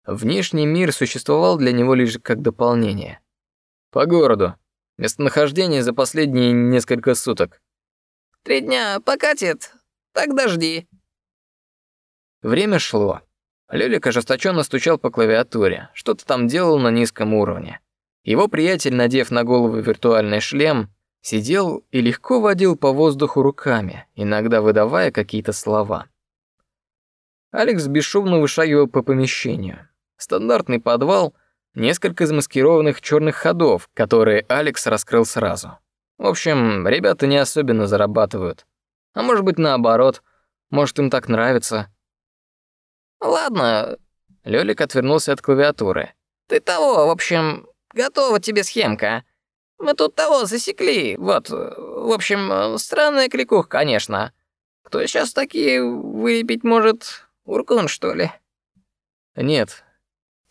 Внешний мир существовал для него лишь как дополнение. По городу, Местонахождение за последние несколько суток. Три дня покатит. Тогда жди. Время шло. Лёлик ожесточенно стучал по клавиатуре, что-то там делал на низком уровне. Его приятель, надев на голову виртуальный шлем, сидел и легко водил по воздуху руками, иногда выдавая какие-то слова. Алекс бесшумно вышагивал по помещению. Стандартный подвал, несколько замаскированных черных ходов, которые Алекс раскрыл сразу. В общем, ребята не особенно зарабатывают. А может быть, наоборот. Может, им так нравится. Ладно. Лёлик отвернулся от клавиатуры. Ты того, в общем, готова тебе схемка. Мы тут того засекли. Вот, в общем, странная кликуха, конечно. Кто сейчас такие выпить может? Уркун, что ли? Нет,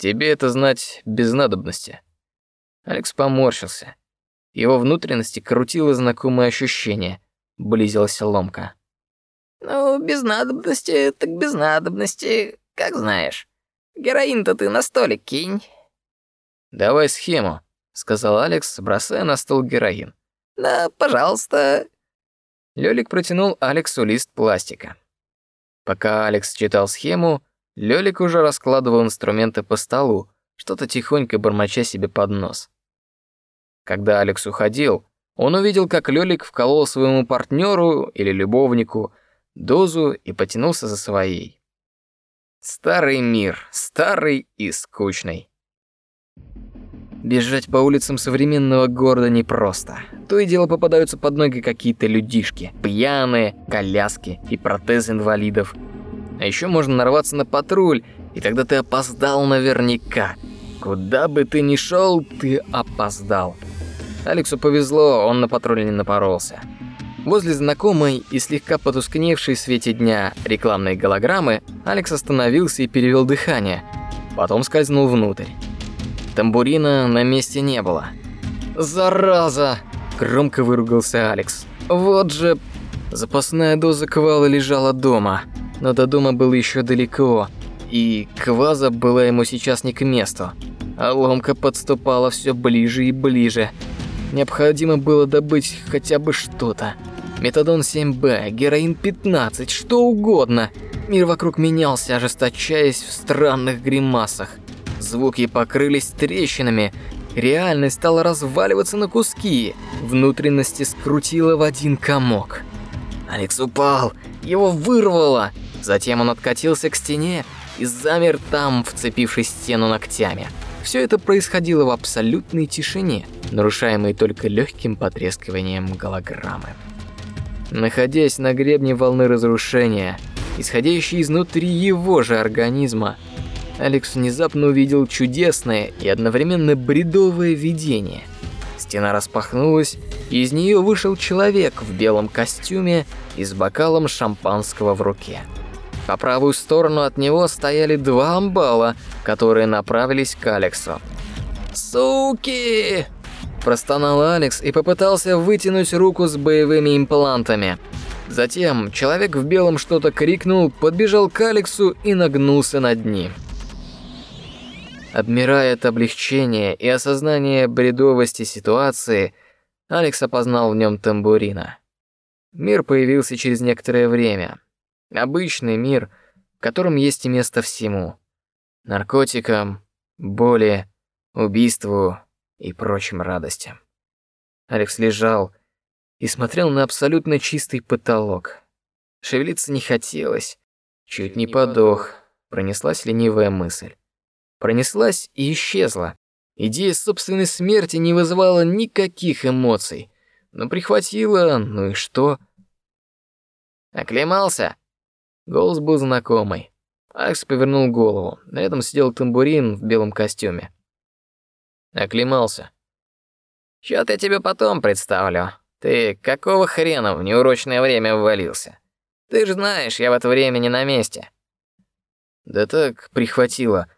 Тебе это знать без надобности. Алекс поморщился. Его внутренности крутило знакомое ощущение, близилась ломка. Ну, без надобности, так без надобности, как знаешь. Героин-то ты на столик кинь. Давай схему, сказал Алекс, бросая на стол героин. Да, пожалуйста. Лёлик протянул Алексу лист пластика. Пока Алекс читал схему, Лёлик уже раскладывал инструменты по столу, что-то тихонько бормоча себе под нос. Когда Алекс уходил, он увидел, как Лёлик вколол своему партнеру или любовнику дозу и потянулся за своей. Старый мир, старый и скучный. Бежать по улицам современного города непросто. То и дело попадаются под ноги какие-то людишки, пьяные, коляски и протезы инвалидов. А еще можно нарваться на патруль, и тогда ты опоздал наверняка. Куда бы ты ни шел, ты опоздал. Алексу повезло, он на патруль не напоролся. Возле знакомой и слегка потускневшей в свете дня рекламной голограммы Алекс остановился и перевел дыхание. Потом скользнул внутрь. Тамбурина на месте не было. «Зараза!» – громко выругался Алекс. «Вот же...» Запасная доза квала лежала дома, но до дома было еще далеко, и кваза была ему сейчас не к месту. А ломка подступала все ближе и ближе. Необходимо было добыть хотя бы что-то. Метадон 7Б, героин 15, что угодно. Мир вокруг менялся, ожесточаясь в странных гримасах. Звуки покрылись трещинами, реальность стала разваливаться на куски, внутренности скрутило в один комок. Алекс упал, его вырвало. Затем он откатился к стене и замер там, вцепившись в стену ногтями. Все это происходило в абсолютной тишине, нарушаемой только легким потрескиванием голограммы. Находясь на гребне волны разрушения, исходящей изнутри его же организма, Алекс внезапно увидел чудесное и одновременно бредовое видение. Стена распахнулась, и из нее вышел человек в белом костюме и с бокалом шампанского в руке. По правую сторону от него стояли два амбала, которые направились к Алексу. «Суки!» Простонал Алекс и попытался вытянуть руку с боевыми имплантами. Затем человек в белом что-то крикнул, подбежал к Алексу и нагнулся над ним. Обмирая от облегчения и осознания бредовости ситуации, Алекс опознал в нем тамбурина. Мир появился через некоторое время. Обычный мир, в котором есть и место всему: наркотикам, боли, убийству, и прочим радостям. Алекс лежал и смотрел на абсолютно чистый потолок. Шевелиться не хотелось, чуть не подох, пронеслась ленивая мысль. Пронеслась и исчезла. Идея собственной смерти не вызывала никаких эмоций, но прихватила, ну и что? Оклемался. Голос был знакомый. Алекс повернул голову. Рядом сидел тамбурин в белом костюме. Оклемался. Чё-то я тебе потом представлю. Ты какого хрена в неурочное время ввалился? Ты же знаешь, я в это время не на месте. Да так, прихватило.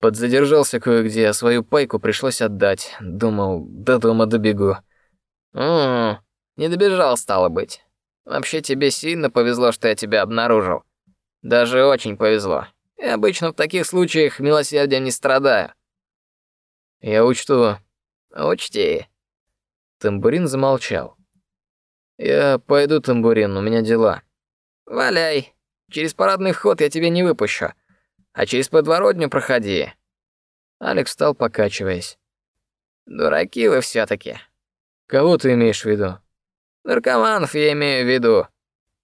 Подзадержался кое-где, а свою пайку пришлось отдать. Думал, до дома добегу. Ммм, не добежал, стало быть. Вообще тебе сильно повезло, что я тебя обнаружил. Даже очень повезло. Я обычно в таких случаях милосердием не страдаю. Я учту. Учти. Тамбурин замолчал. Я пойду, Тамбурин, у меня дела. Валяй. Через парадный вход я тебя не выпущу. А через подворотню проходи. Алекс встал, покачиваясь. Дураки вы все таки Кого ты имеешь в виду? Наркоманов я имею в виду,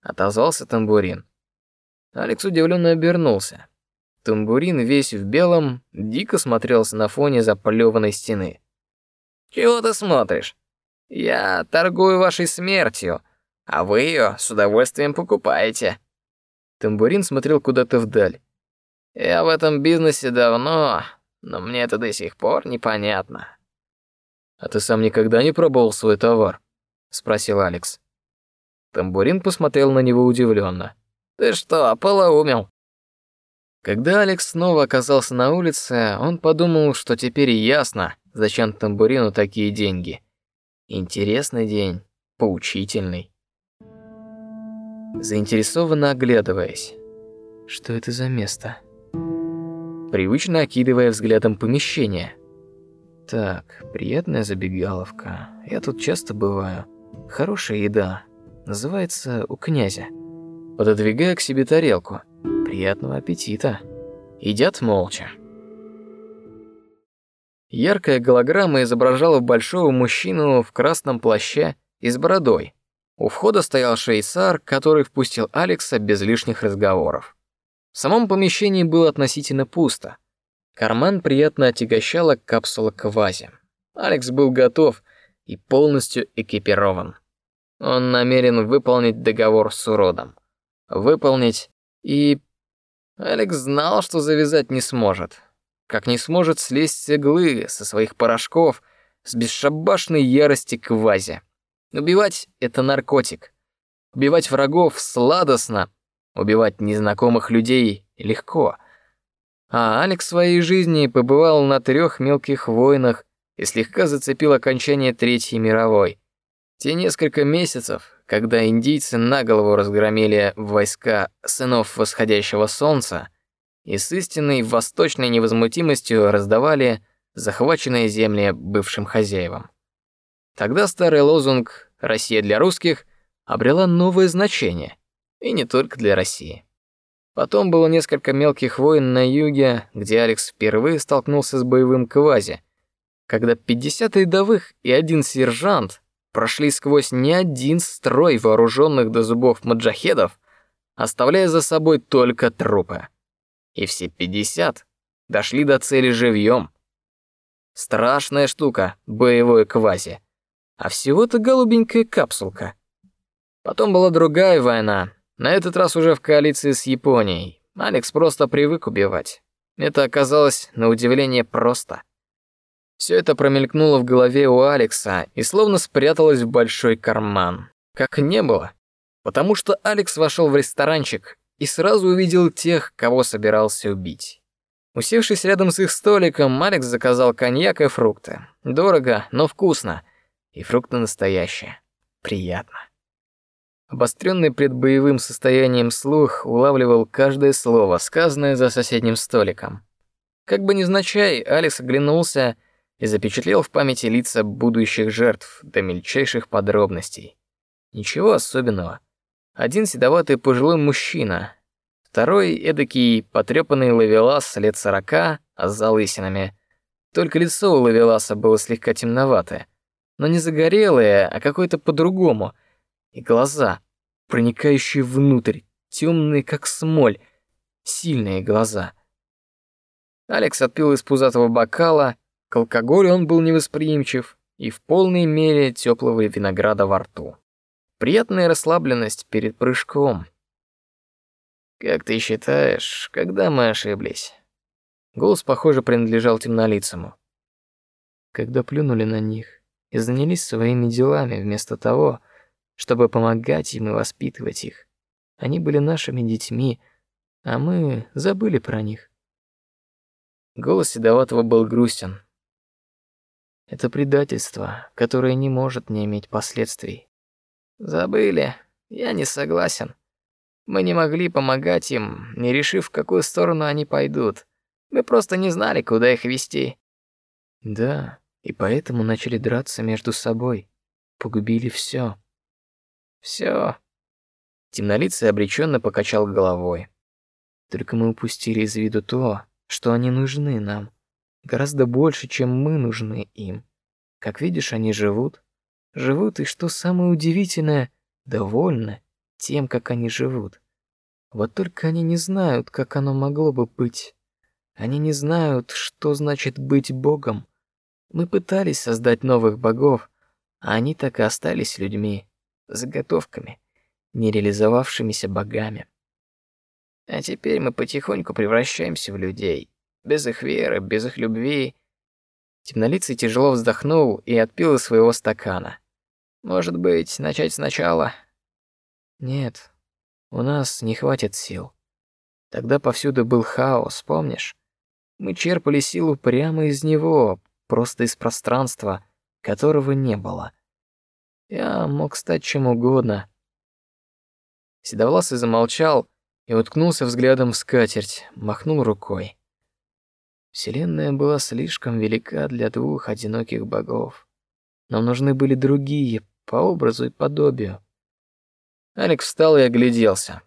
отозвался Тамбурин. Алекс удивленно обернулся. Тамбурин весь в белом дико смотрелся на фоне заплеванной стены. Чего ты смотришь? Я торгую вашей смертью, а вы ее с удовольствием покупаете. Тамбурин смотрел куда-то вдаль. Я в этом бизнесе давно, но мне это до сих пор непонятно. А ты сам никогда не пробовал свой товар? спросил Алекс. Тамбурин посмотрел на него удивленно. Ты что, полоумел? Когда Алекс снова оказался на улице, он подумал, что теперь ясно, зачем тамбурину такие деньги. Интересный день, поучительный. заинтересованно оглядываясь. Что это за место? Привычно окидывая взглядом помещение. Так, приятная забегаловка. Я тут часто бываю. Хорошая еда. Называется у князя. Пододвигаю к себе тарелку. Приятного аппетита. Едят молча. Яркая голограмма изображала большого мужчину в красном плаще и с бородой. У входа стоял швейцар, который впустил Алекса без лишних разговоров. В самом помещении было относительно пусто. Карман приятно отягощала капсула квази. Алекс был готов и полностью экипирован. Он намерен выполнить договор с уродом. Выполнить и... Алекс знал, что завязать не сможет. Как не сможет слезть с иглы, со своих порошков, с бесшабашной ярости квази. Убивать — это наркотик. Убивать врагов сладостно, убивать незнакомых людей легко. А Алекс в своей жизни побывал на трех мелких войнах и слегка зацепил окончание Третьей мировой. Те несколько месяцев, когда индийцы наголову разгромили войска сынов восходящего солнца и с истинной восточной невозмутимостью раздавали захваченные земли бывшим хозяевам. Тогда старый лозунг «Россия для русских» обрела новое значение, и не только для России. Потом было несколько мелких войн на юге, где Алекс впервые столкнулся с боевым квази, когда 50 рядовых и один сержант прошли сквозь не один строй вооруженных до зубов маджахедов, оставляя за собой только трупы. И все 50 дошли до цели живьем. Страшная штука, боевой квази а всего-то голубенькая капсулка. Потом была другая война, на этот раз уже в коалиции с Японией. Алекс просто привык убивать. Это оказалось на удивление просто. Все это промелькнуло в голове у Алекса и словно спряталось в большой карман. Как не было. Потому что Алекс вошел в ресторанчик и сразу увидел тех, кого собирался убить. Усевшись рядом с их столиком, Алекс заказал коньяк и фрукты. Дорого, но вкусно — и фрукты настоящие. Приятно. Обостренный предбоевым состоянием слух улавливал каждое слово, сказанное за соседним столиком. Как бы невзначай, Алекс оглянулся и запечатлел в памяти лица будущих жертв до мельчайших подробностей. Ничего особенного. Один седоватый пожилой мужчина, второй эдакий потрепанный ловелас лет сорока, с залысинами. Только лицо у ловеласа было слегка темноватое, но не загорелые, а какое-то по-другому. И глаза, проникающие внутрь, темные как смоль, сильные глаза. Алекс отпил из пузатого бокала, к алкоголю он был невосприимчив и в полной мере теплого винограда во рту. Приятная расслабленность перед прыжком. Как ты считаешь, когда мы ошиблись? Голос, похоже, принадлежал темнолицему. Когда плюнули на них и занялись своими делами вместо того, помогать им и воспитывать их. Они были нашими детьми, а мы забыли про них. Голос Седоватого был грустен. Это предательство, которое не может не иметь последствий. Забыли. Я не согласен. Мы не могли помогать им, не решив, в какую сторону они пойдут. Мы просто не знали, куда их вести. Да, и поэтому начали драться между собой, погубили все. Все. Темнолицый обреченно покачал головой. Только мы упустили из виду то, что они нужны нам, гораздо больше, чем мы нужны им. Как видишь, они живут, живут и что самое удивительное, довольны тем, как они живут. Вот только они не знают, как оно могло бы быть. Они не знают, что значит быть Богом мы пытались создать новых богов, а они так и остались людьми, заготовками, не реализовавшимися богами. А теперь мы потихоньку превращаемся в людей, без их веры, без их любви. Темнолицый тяжело вздохнул и отпил из своего стакана. Может быть, начать сначала? Нет, у нас не хватит сил. Тогда повсюду был хаос, помнишь? Мы черпали силу прямо из него, просто из пространства, которого не было. Я мог стать чем угодно. Седовласый замолчал и уткнулся взглядом в скатерть, махнул рукой. Вселенная была слишком велика для двух одиноких богов. Нам нужны были другие, по образу и подобию. Алекс встал и огляделся.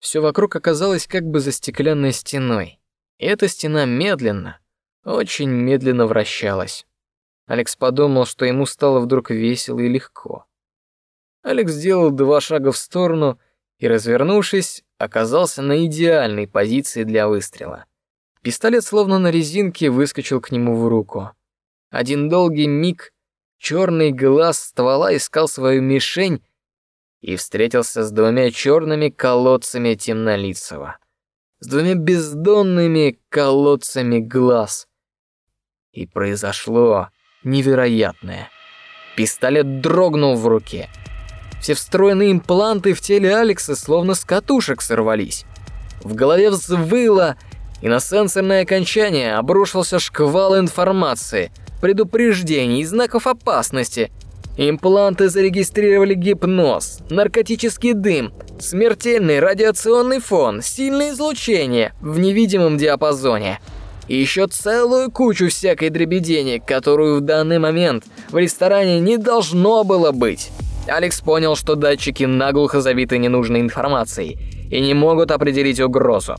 Все вокруг оказалось как бы за стеклянной стеной. И эта стена медленно, очень медленно вращалась. Алекс подумал, что ему стало вдруг весело и легко. Алекс сделал два шага в сторону и, развернувшись, оказался на идеальной позиции для выстрела. Пистолет словно на резинке выскочил к нему в руку. Один долгий миг черный глаз ствола искал свою мишень и встретился с двумя черными колодцами темнолицего, с двумя бездонными колодцами глаз. И произошло невероятное. Пистолет дрогнул в руке. Все встроенные импланты в теле Алекса словно с катушек сорвались. В голове взвыло, и на сенсорное окончание обрушился шквал информации, предупреждений и знаков опасности. Импланты зарегистрировали гипноз, наркотический дым, смертельный радиационный фон, сильное излучение в невидимом диапазоне. И еще целую кучу всякой дребедени, которую в данный момент в ресторане не должно было быть. Алекс понял, что датчики наглухо забиты ненужной информацией и не могут определить угрозу.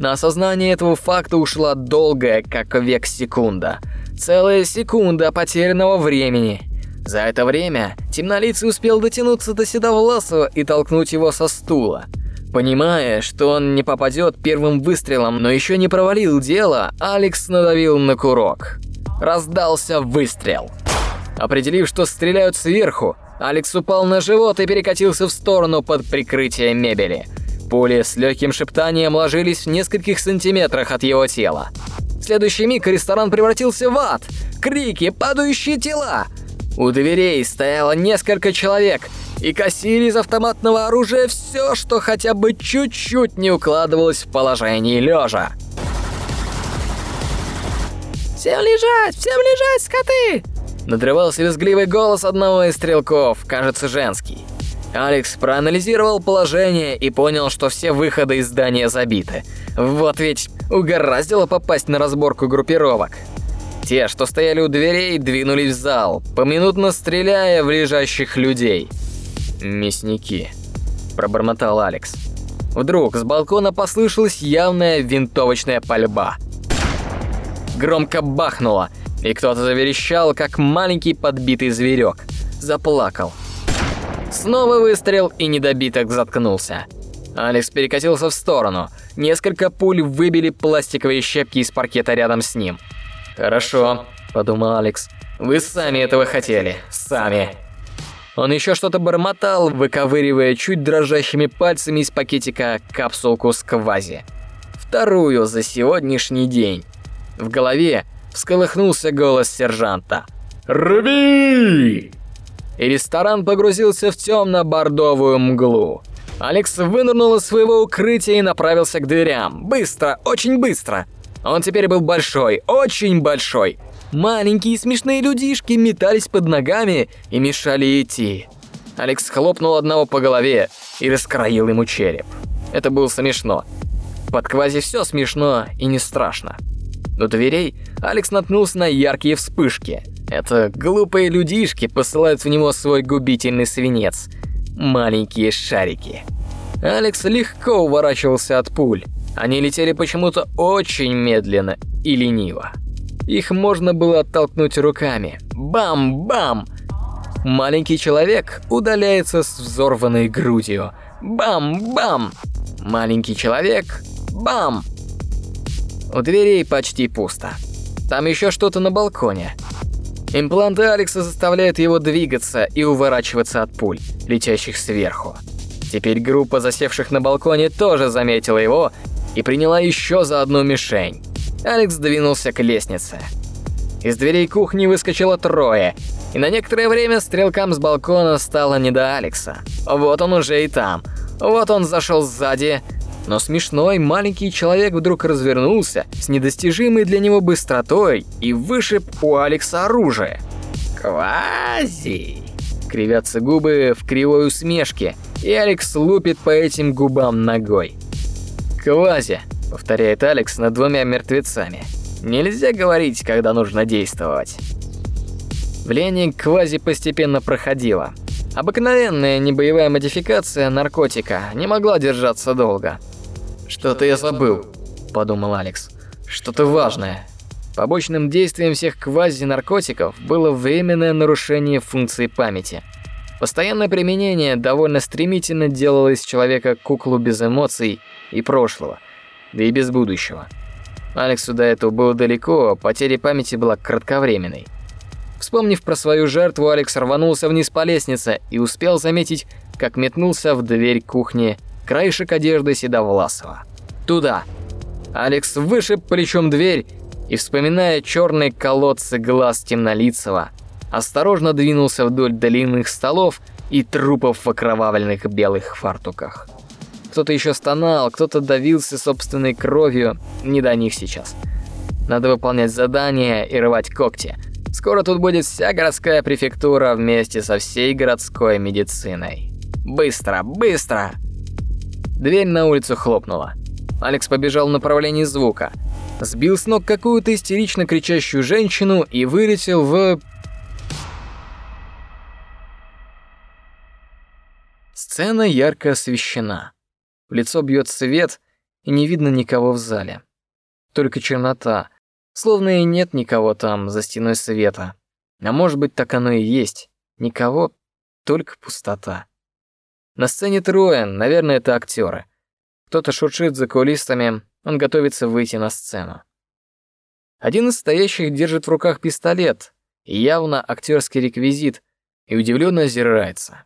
На осознание этого факта ушла долгая, как век секунда. Целая секунда потерянного времени. За это время темнолицый успел дотянуться до Седовласова и толкнуть его со стула. Понимая, что он не попадет первым выстрелом, но еще не провалил дело, Алекс надавил на курок. Раздался выстрел. Определив, что стреляют сверху, Алекс упал на живот и перекатился в сторону под прикрытие мебели. Пули с легким шептанием ложились в нескольких сантиметрах от его тела. В следующий миг ресторан превратился в ад. Крики, падающие тела. У дверей стояло несколько человек и косили из автоматного оружия все, что хотя бы чуть-чуть не укладывалось в положение лежа. «Всем лежать! Всем лежать, скоты!» Надрывался визгливый голос одного из стрелков, кажется, женский. Алекс проанализировал положение и понял, что все выходы из здания забиты. Вот ведь угораздило попасть на разборку группировок. Те, что стояли у дверей, двинулись в зал, поминутно стреляя в лежащих людей. «Мясники», – пробормотал Алекс. Вдруг с балкона послышалась явная винтовочная пальба. Громко бахнуло, и кто-то заверещал, как маленький подбитый зверек. Заплакал. Снова выстрел, и недобиток заткнулся. Алекс перекатился в сторону. Несколько пуль выбили пластиковые щепки из паркета рядом с ним. «Хорошо», — подумал Алекс. «Вы сами этого хотели. Сами». Он еще что-то бормотал, выковыривая чуть дрожащими пальцами из пакетика капсулку с квази. Вторую за сегодняшний день. В голове всколыхнулся голос сержанта. «Руби!» и ресторан погрузился в темно-бордовую мглу. Алекс вынырнул из своего укрытия и направился к дверям. Быстро, очень быстро. Он теперь был большой, очень большой. Маленькие смешные людишки метались под ногами и мешали идти. Алекс хлопнул одного по голове и раскроил ему череп. Это было смешно. Под квази все смешно и не страшно. У дверей Алекс наткнулся на яркие вспышки – это глупые людишки посылают в него свой губительный свинец. Маленькие шарики. Алекс легко уворачивался от пуль. Они летели почему-то очень медленно и лениво. Их можно было оттолкнуть руками. Бам-бам! Маленький человек удаляется с взорванной грудью. Бам-бам! Маленький человек. Бам! У дверей почти пусто. Там еще что-то на балконе. Импланты Алекса заставляют его двигаться и уворачиваться от пуль, летящих сверху. Теперь группа засевших на балконе тоже заметила его и приняла еще за одну мишень. Алекс двинулся к лестнице. Из дверей кухни выскочило трое, и на некоторое время стрелкам с балкона стало не до Алекса. Вот он уже и там. Вот он зашел сзади, но смешной маленький человек вдруг развернулся с недостижимой для него быстротой и вышиб у Алекса оружие. «Квази!» Кривятся губы в кривой усмешке, и Алекс лупит по этим губам ногой. «Квази», — повторяет Алекс над двумя мертвецами. «Нельзя говорить, когда нужно действовать». Влияние квази постепенно проходило. Обыкновенная небоевая модификация наркотика не могла держаться долго. «Что-то я забыл», — подумал Алекс. «Что-то важное». Побочным действием всех квази-наркотиков было временное нарушение функции памяти. Постоянное применение довольно стремительно делало из человека куклу без эмоций и прошлого, да и без будущего. Алексу до этого было далеко, а потеря памяти была кратковременной. Вспомнив про свою жертву, Алекс рванулся вниз по лестнице и успел заметить, как метнулся в дверь кухни краешек одежды Седовласова. Туда. Алекс вышиб плечом дверь и, вспоминая черные колодцы глаз темнолицего, осторожно двинулся вдоль длинных столов и трупов в окровавленных белых фартуках. Кто-то еще стонал, кто-то давился собственной кровью, не до них сейчас. Надо выполнять задания и рвать когти – Скоро тут будет вся городская префектура вместе со всей городской медициной. Быстро, быстро! Дверь на улицу хлопнула. Алекс побежал в направлении звука. Сбил с ног какую-то истерично кричащую женщину и вылетел в... Сцена ярко освещена. В лицо бьет свет, и не видно никого в зале. Только чернота, Словно и нет никого там, за стеной света. А может быть, так оно и есть. Никого, только пустота. На сцене трое, наверное, это актеры. Кто-то шуршит за кулисами, он готовится выйти на сцену. Один из стоящих держит в руках пистолет, явно актерский реквизит, и удивленно озирается.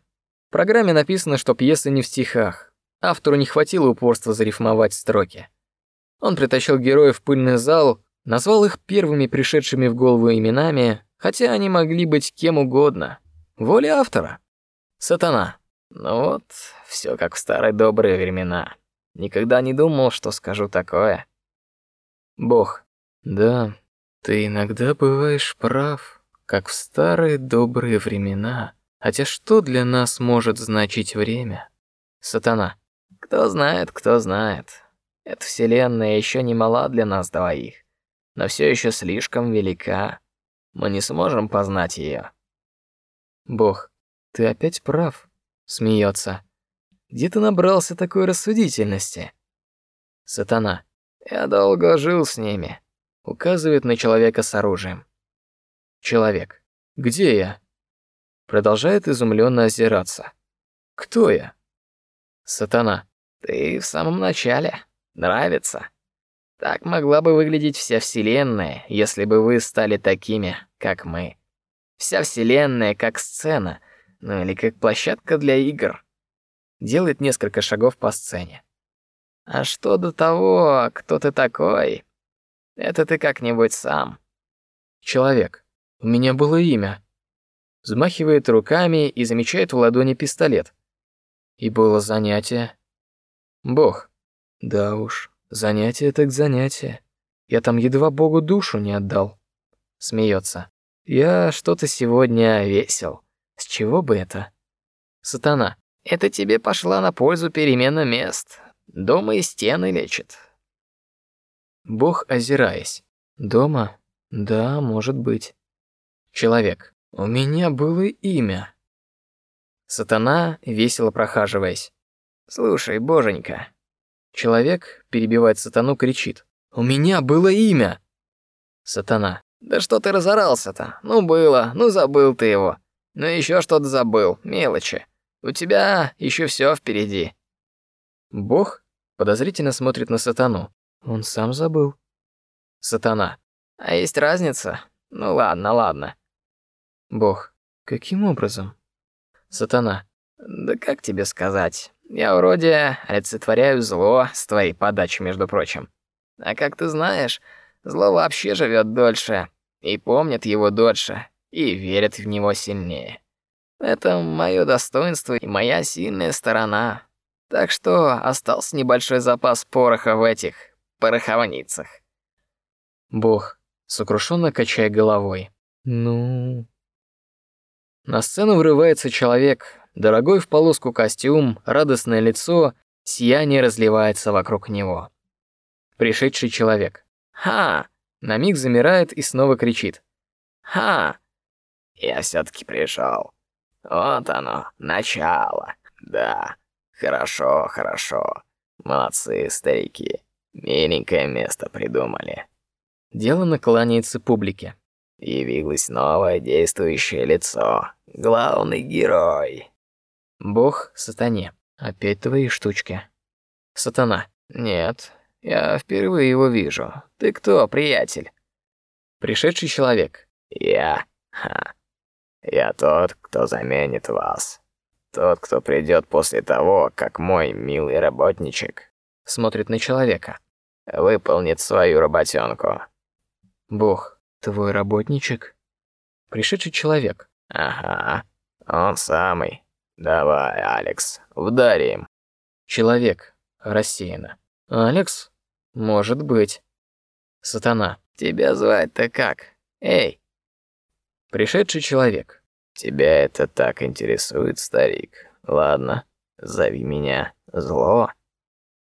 В программе написано, что пьеса не в стихах. Автору не хватило упорства зарифмовать строки. Он притащил героя в пыльный зал, Назвал их первыми пришедшими в голову именами, хотя они могли быть кем угодно. Воля автора. Сатана. Ну вот, все как в старые добрые времена. Никогда не думал, что скажу такое. Бог. Да, ты иногда бываешь прав, как в старые добрые времена. Хотя что для нас может значить время? Сатана. Кто знает, кто знает. Эта вселенная еще не мала для нас двоих но все еще слишком велика. Мы не сможем познать ее. Бог, ты опять прав, смеется. Где ты набрался такой рассудительности? Сатана, я долго жил с ними. Указывает на человека с оружием. Человек, где я? Продолжает изумленно озираться. Кто я? Сатана, ты в самом начале. Нравится. Так могла бы выглядеть вся Вселенная, если бы вы стали такими, как мы. Вся Вселенная как сцена, ну или как площадка для игр. Делает несколько шагов по сцене. А что до того, кто ты такой? Это ты как-нибудь сам. Человек. У меня было имя. Взмахивает руками и замечает в ладони пистолет. И было занятие. Бог. Да уж. Занятие так занятие. Я там едва Богу душу не отдал. Смеется. Я что-то сегодня весел. С чего бы это? Сатана. Это тебе пошла на пользу перемена мест. Дома и стены лечит. Бог, озираясь. Дома? Да, может быть. Человек. У меня было имя. Сатана, весело прохаживаясь. Слушай, боженька, Человек, перебивает сатану, кричит. «У меня было имя!» Сатана. «Да что ты разорался-то? Ну было, ну забыл ты его. Ну еще что-то забыл, мелочи. У тебя еще все впереди». Бог подозрительно смотрит на сатану. Он сам забыл. Сатана. «А есть разница? Ну ладно, ладно». Бог. «Каким образом?» Сатана. «Да как тебе сказать? Я вроде олицетворяю зло с твоей подачи, между прочим. А как ты знаешь, зло вообще живет дольше, и помнит его дольше, и верит в него сильнее. Это мое достоинство и моя сильная сторона. Так что остался небольшой запас пороха в этих пороховницах. Бог, сокрушенно качая головой. Ну... На сцену врывается человек, Дорогой в полоску костюм, радостное лицо, сияние разливается вокруг него. Пришедший человек. «Ха!» На миг замирает и снова кричит. «Ха! Я все-таки пришел. Вот оно, начало. Да, хорошо, хорошо. Молодцы, старики. Миленькое место придумали». Дело наклоняется публике. Явилось новое действующее лицо. Главный герой. Бог сатане. Опять твои штучки. Сатана. Нет, я впервые его вижу. Ты кто, приятель? Пришедший человек. Я. Ха. Я тот, кто заменит вас. Тот, кто придет после того, как мой милый работничек смотрит на человека. Выполнит свою работенку. Бог, твой работничек? Пришедший человек. Ага, он самый. Давай, Алекс, вдарим. Человек, рассеянно. Алекс? Может быть. Сатана. Тебя звать-то как? Эй. Пришедший человек. Тебя это так интересует, старик. Ладно, зови меня Зло.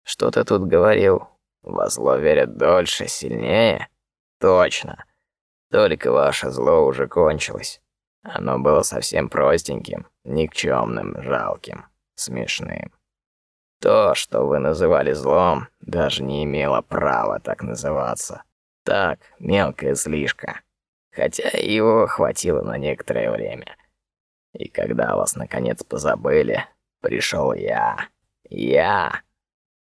Что ты тут говорил? Во зло верят дольше, сильнее? Точно. Только ваше зло уже кончилось. Оно было совсем простеньким, никчемным, жалким, смешным. То, что вы называли злом, даже не имело права так называться. Так, мелкая слишком. Хотя его хватило на некоторое время. И когда вас наконец позабыли, пришел я. Я.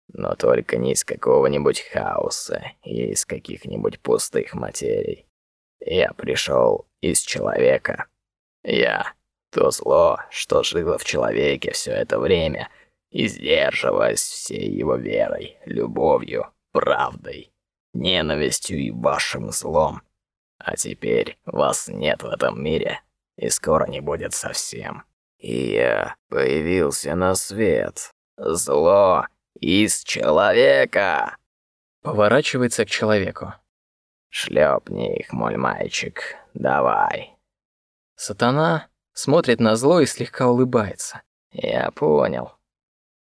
Но только не из какого-нибудь хаоса и из каких-нибудь пустых материй. Я пришел из человека. Я то зло, что жило в человеке все это время — и сдерживаясь всей его верой, любовью, правдой, ненавистью и вашим злом. А теперь вас нет в этом мире, и скоро не будет совсем. И я появился на свет. Зло из человека. Поворачивается к человеку. Шлепни их, мой мальчик, давай. Сатана смотрит на зло и слегка улыбается. Я понял.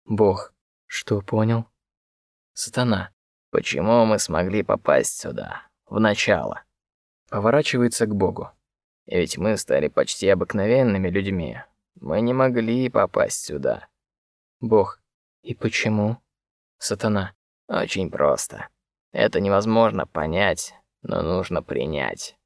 Бог. Что понял? Сатана. Почему мы смогли попасть сюда? В начало. Поворачивается к Богу. Ведь мы стали почти обыкновенными людьми. Мы не могли попасть сюда. Бог. И почему? Сатана. Очень просто. Это невозможно понять, но нужно принять.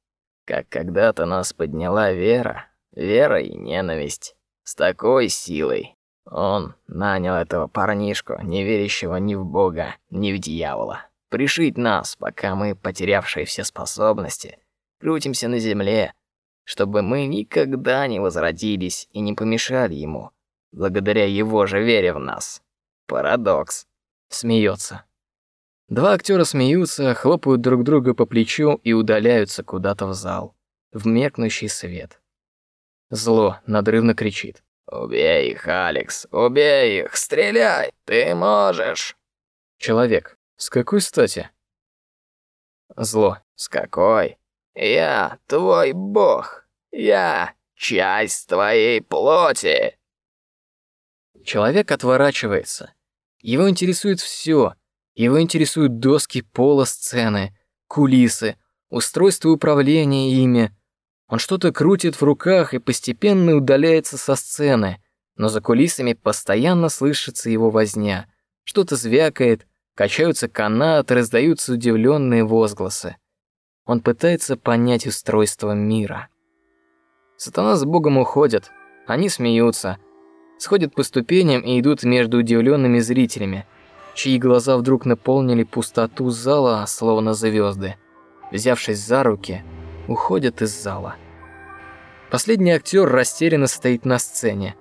Как когда-то нас подняла вера, вера и ненависть. С такой силой, он нанял этого парнишку, не верящего ни в Бога, ни в дьявола, пришить нас, пока мы, потерявшие все способности, крутимся на земле, чтобы мы никогда не возродились и не помешали ему, благодаря его же вере в нас. Парадокс. Смеется. Два актера смеются, хлопают друг друга по плечу и удаляются куда-то в зал, в меркнущий свет. Зло надрывно кричит. «Убей их, Алекс, убей их, стреляй, ты можешь!» Человек. С какой стати? Зло. С какой? Я твой бог. Я часть твоей плоти. Человек отворачивается. Его интересует все. Его интересуют доски пола сцены, кулисы, устройство управления ими, он что-то крутит в руках и постепенно удаляется со сцены, но за кулисами постоянно слышится его возня. Что-то звякает, качаются канаты, раздаются удивленные возгласы. Он пытается понять устройство мира. Сатана с Богом уходят, они смеются, сходят по ступеням и идут между удивленными зрителями, чьи глаза вдруг наполнили пустоту зала, словно звезды. Взявшись за руки, уходят из зала. Последний актер растерянно стоит на сцене.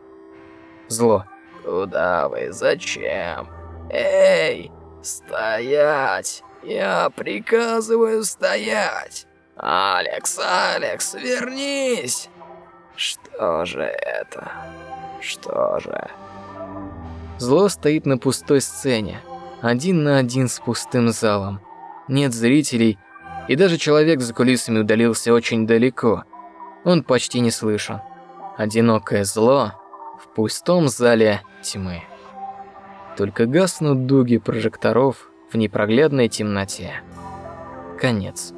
Зло. «Куда вы? Зачем? Эй, стоять! Я приказываю стоять! Алекс, Алекс, вернись!» Что же это? Что же? Зло стоит на пустой сцене, один на один с пустым залом. Нет зрителей, и даже человек за кулисами удалился очень далеко. Он почти не слышен. Одинокое зло в пустом зале тьмы. Только гаснут дуги прожекторов в непроглядной темноте. Конец.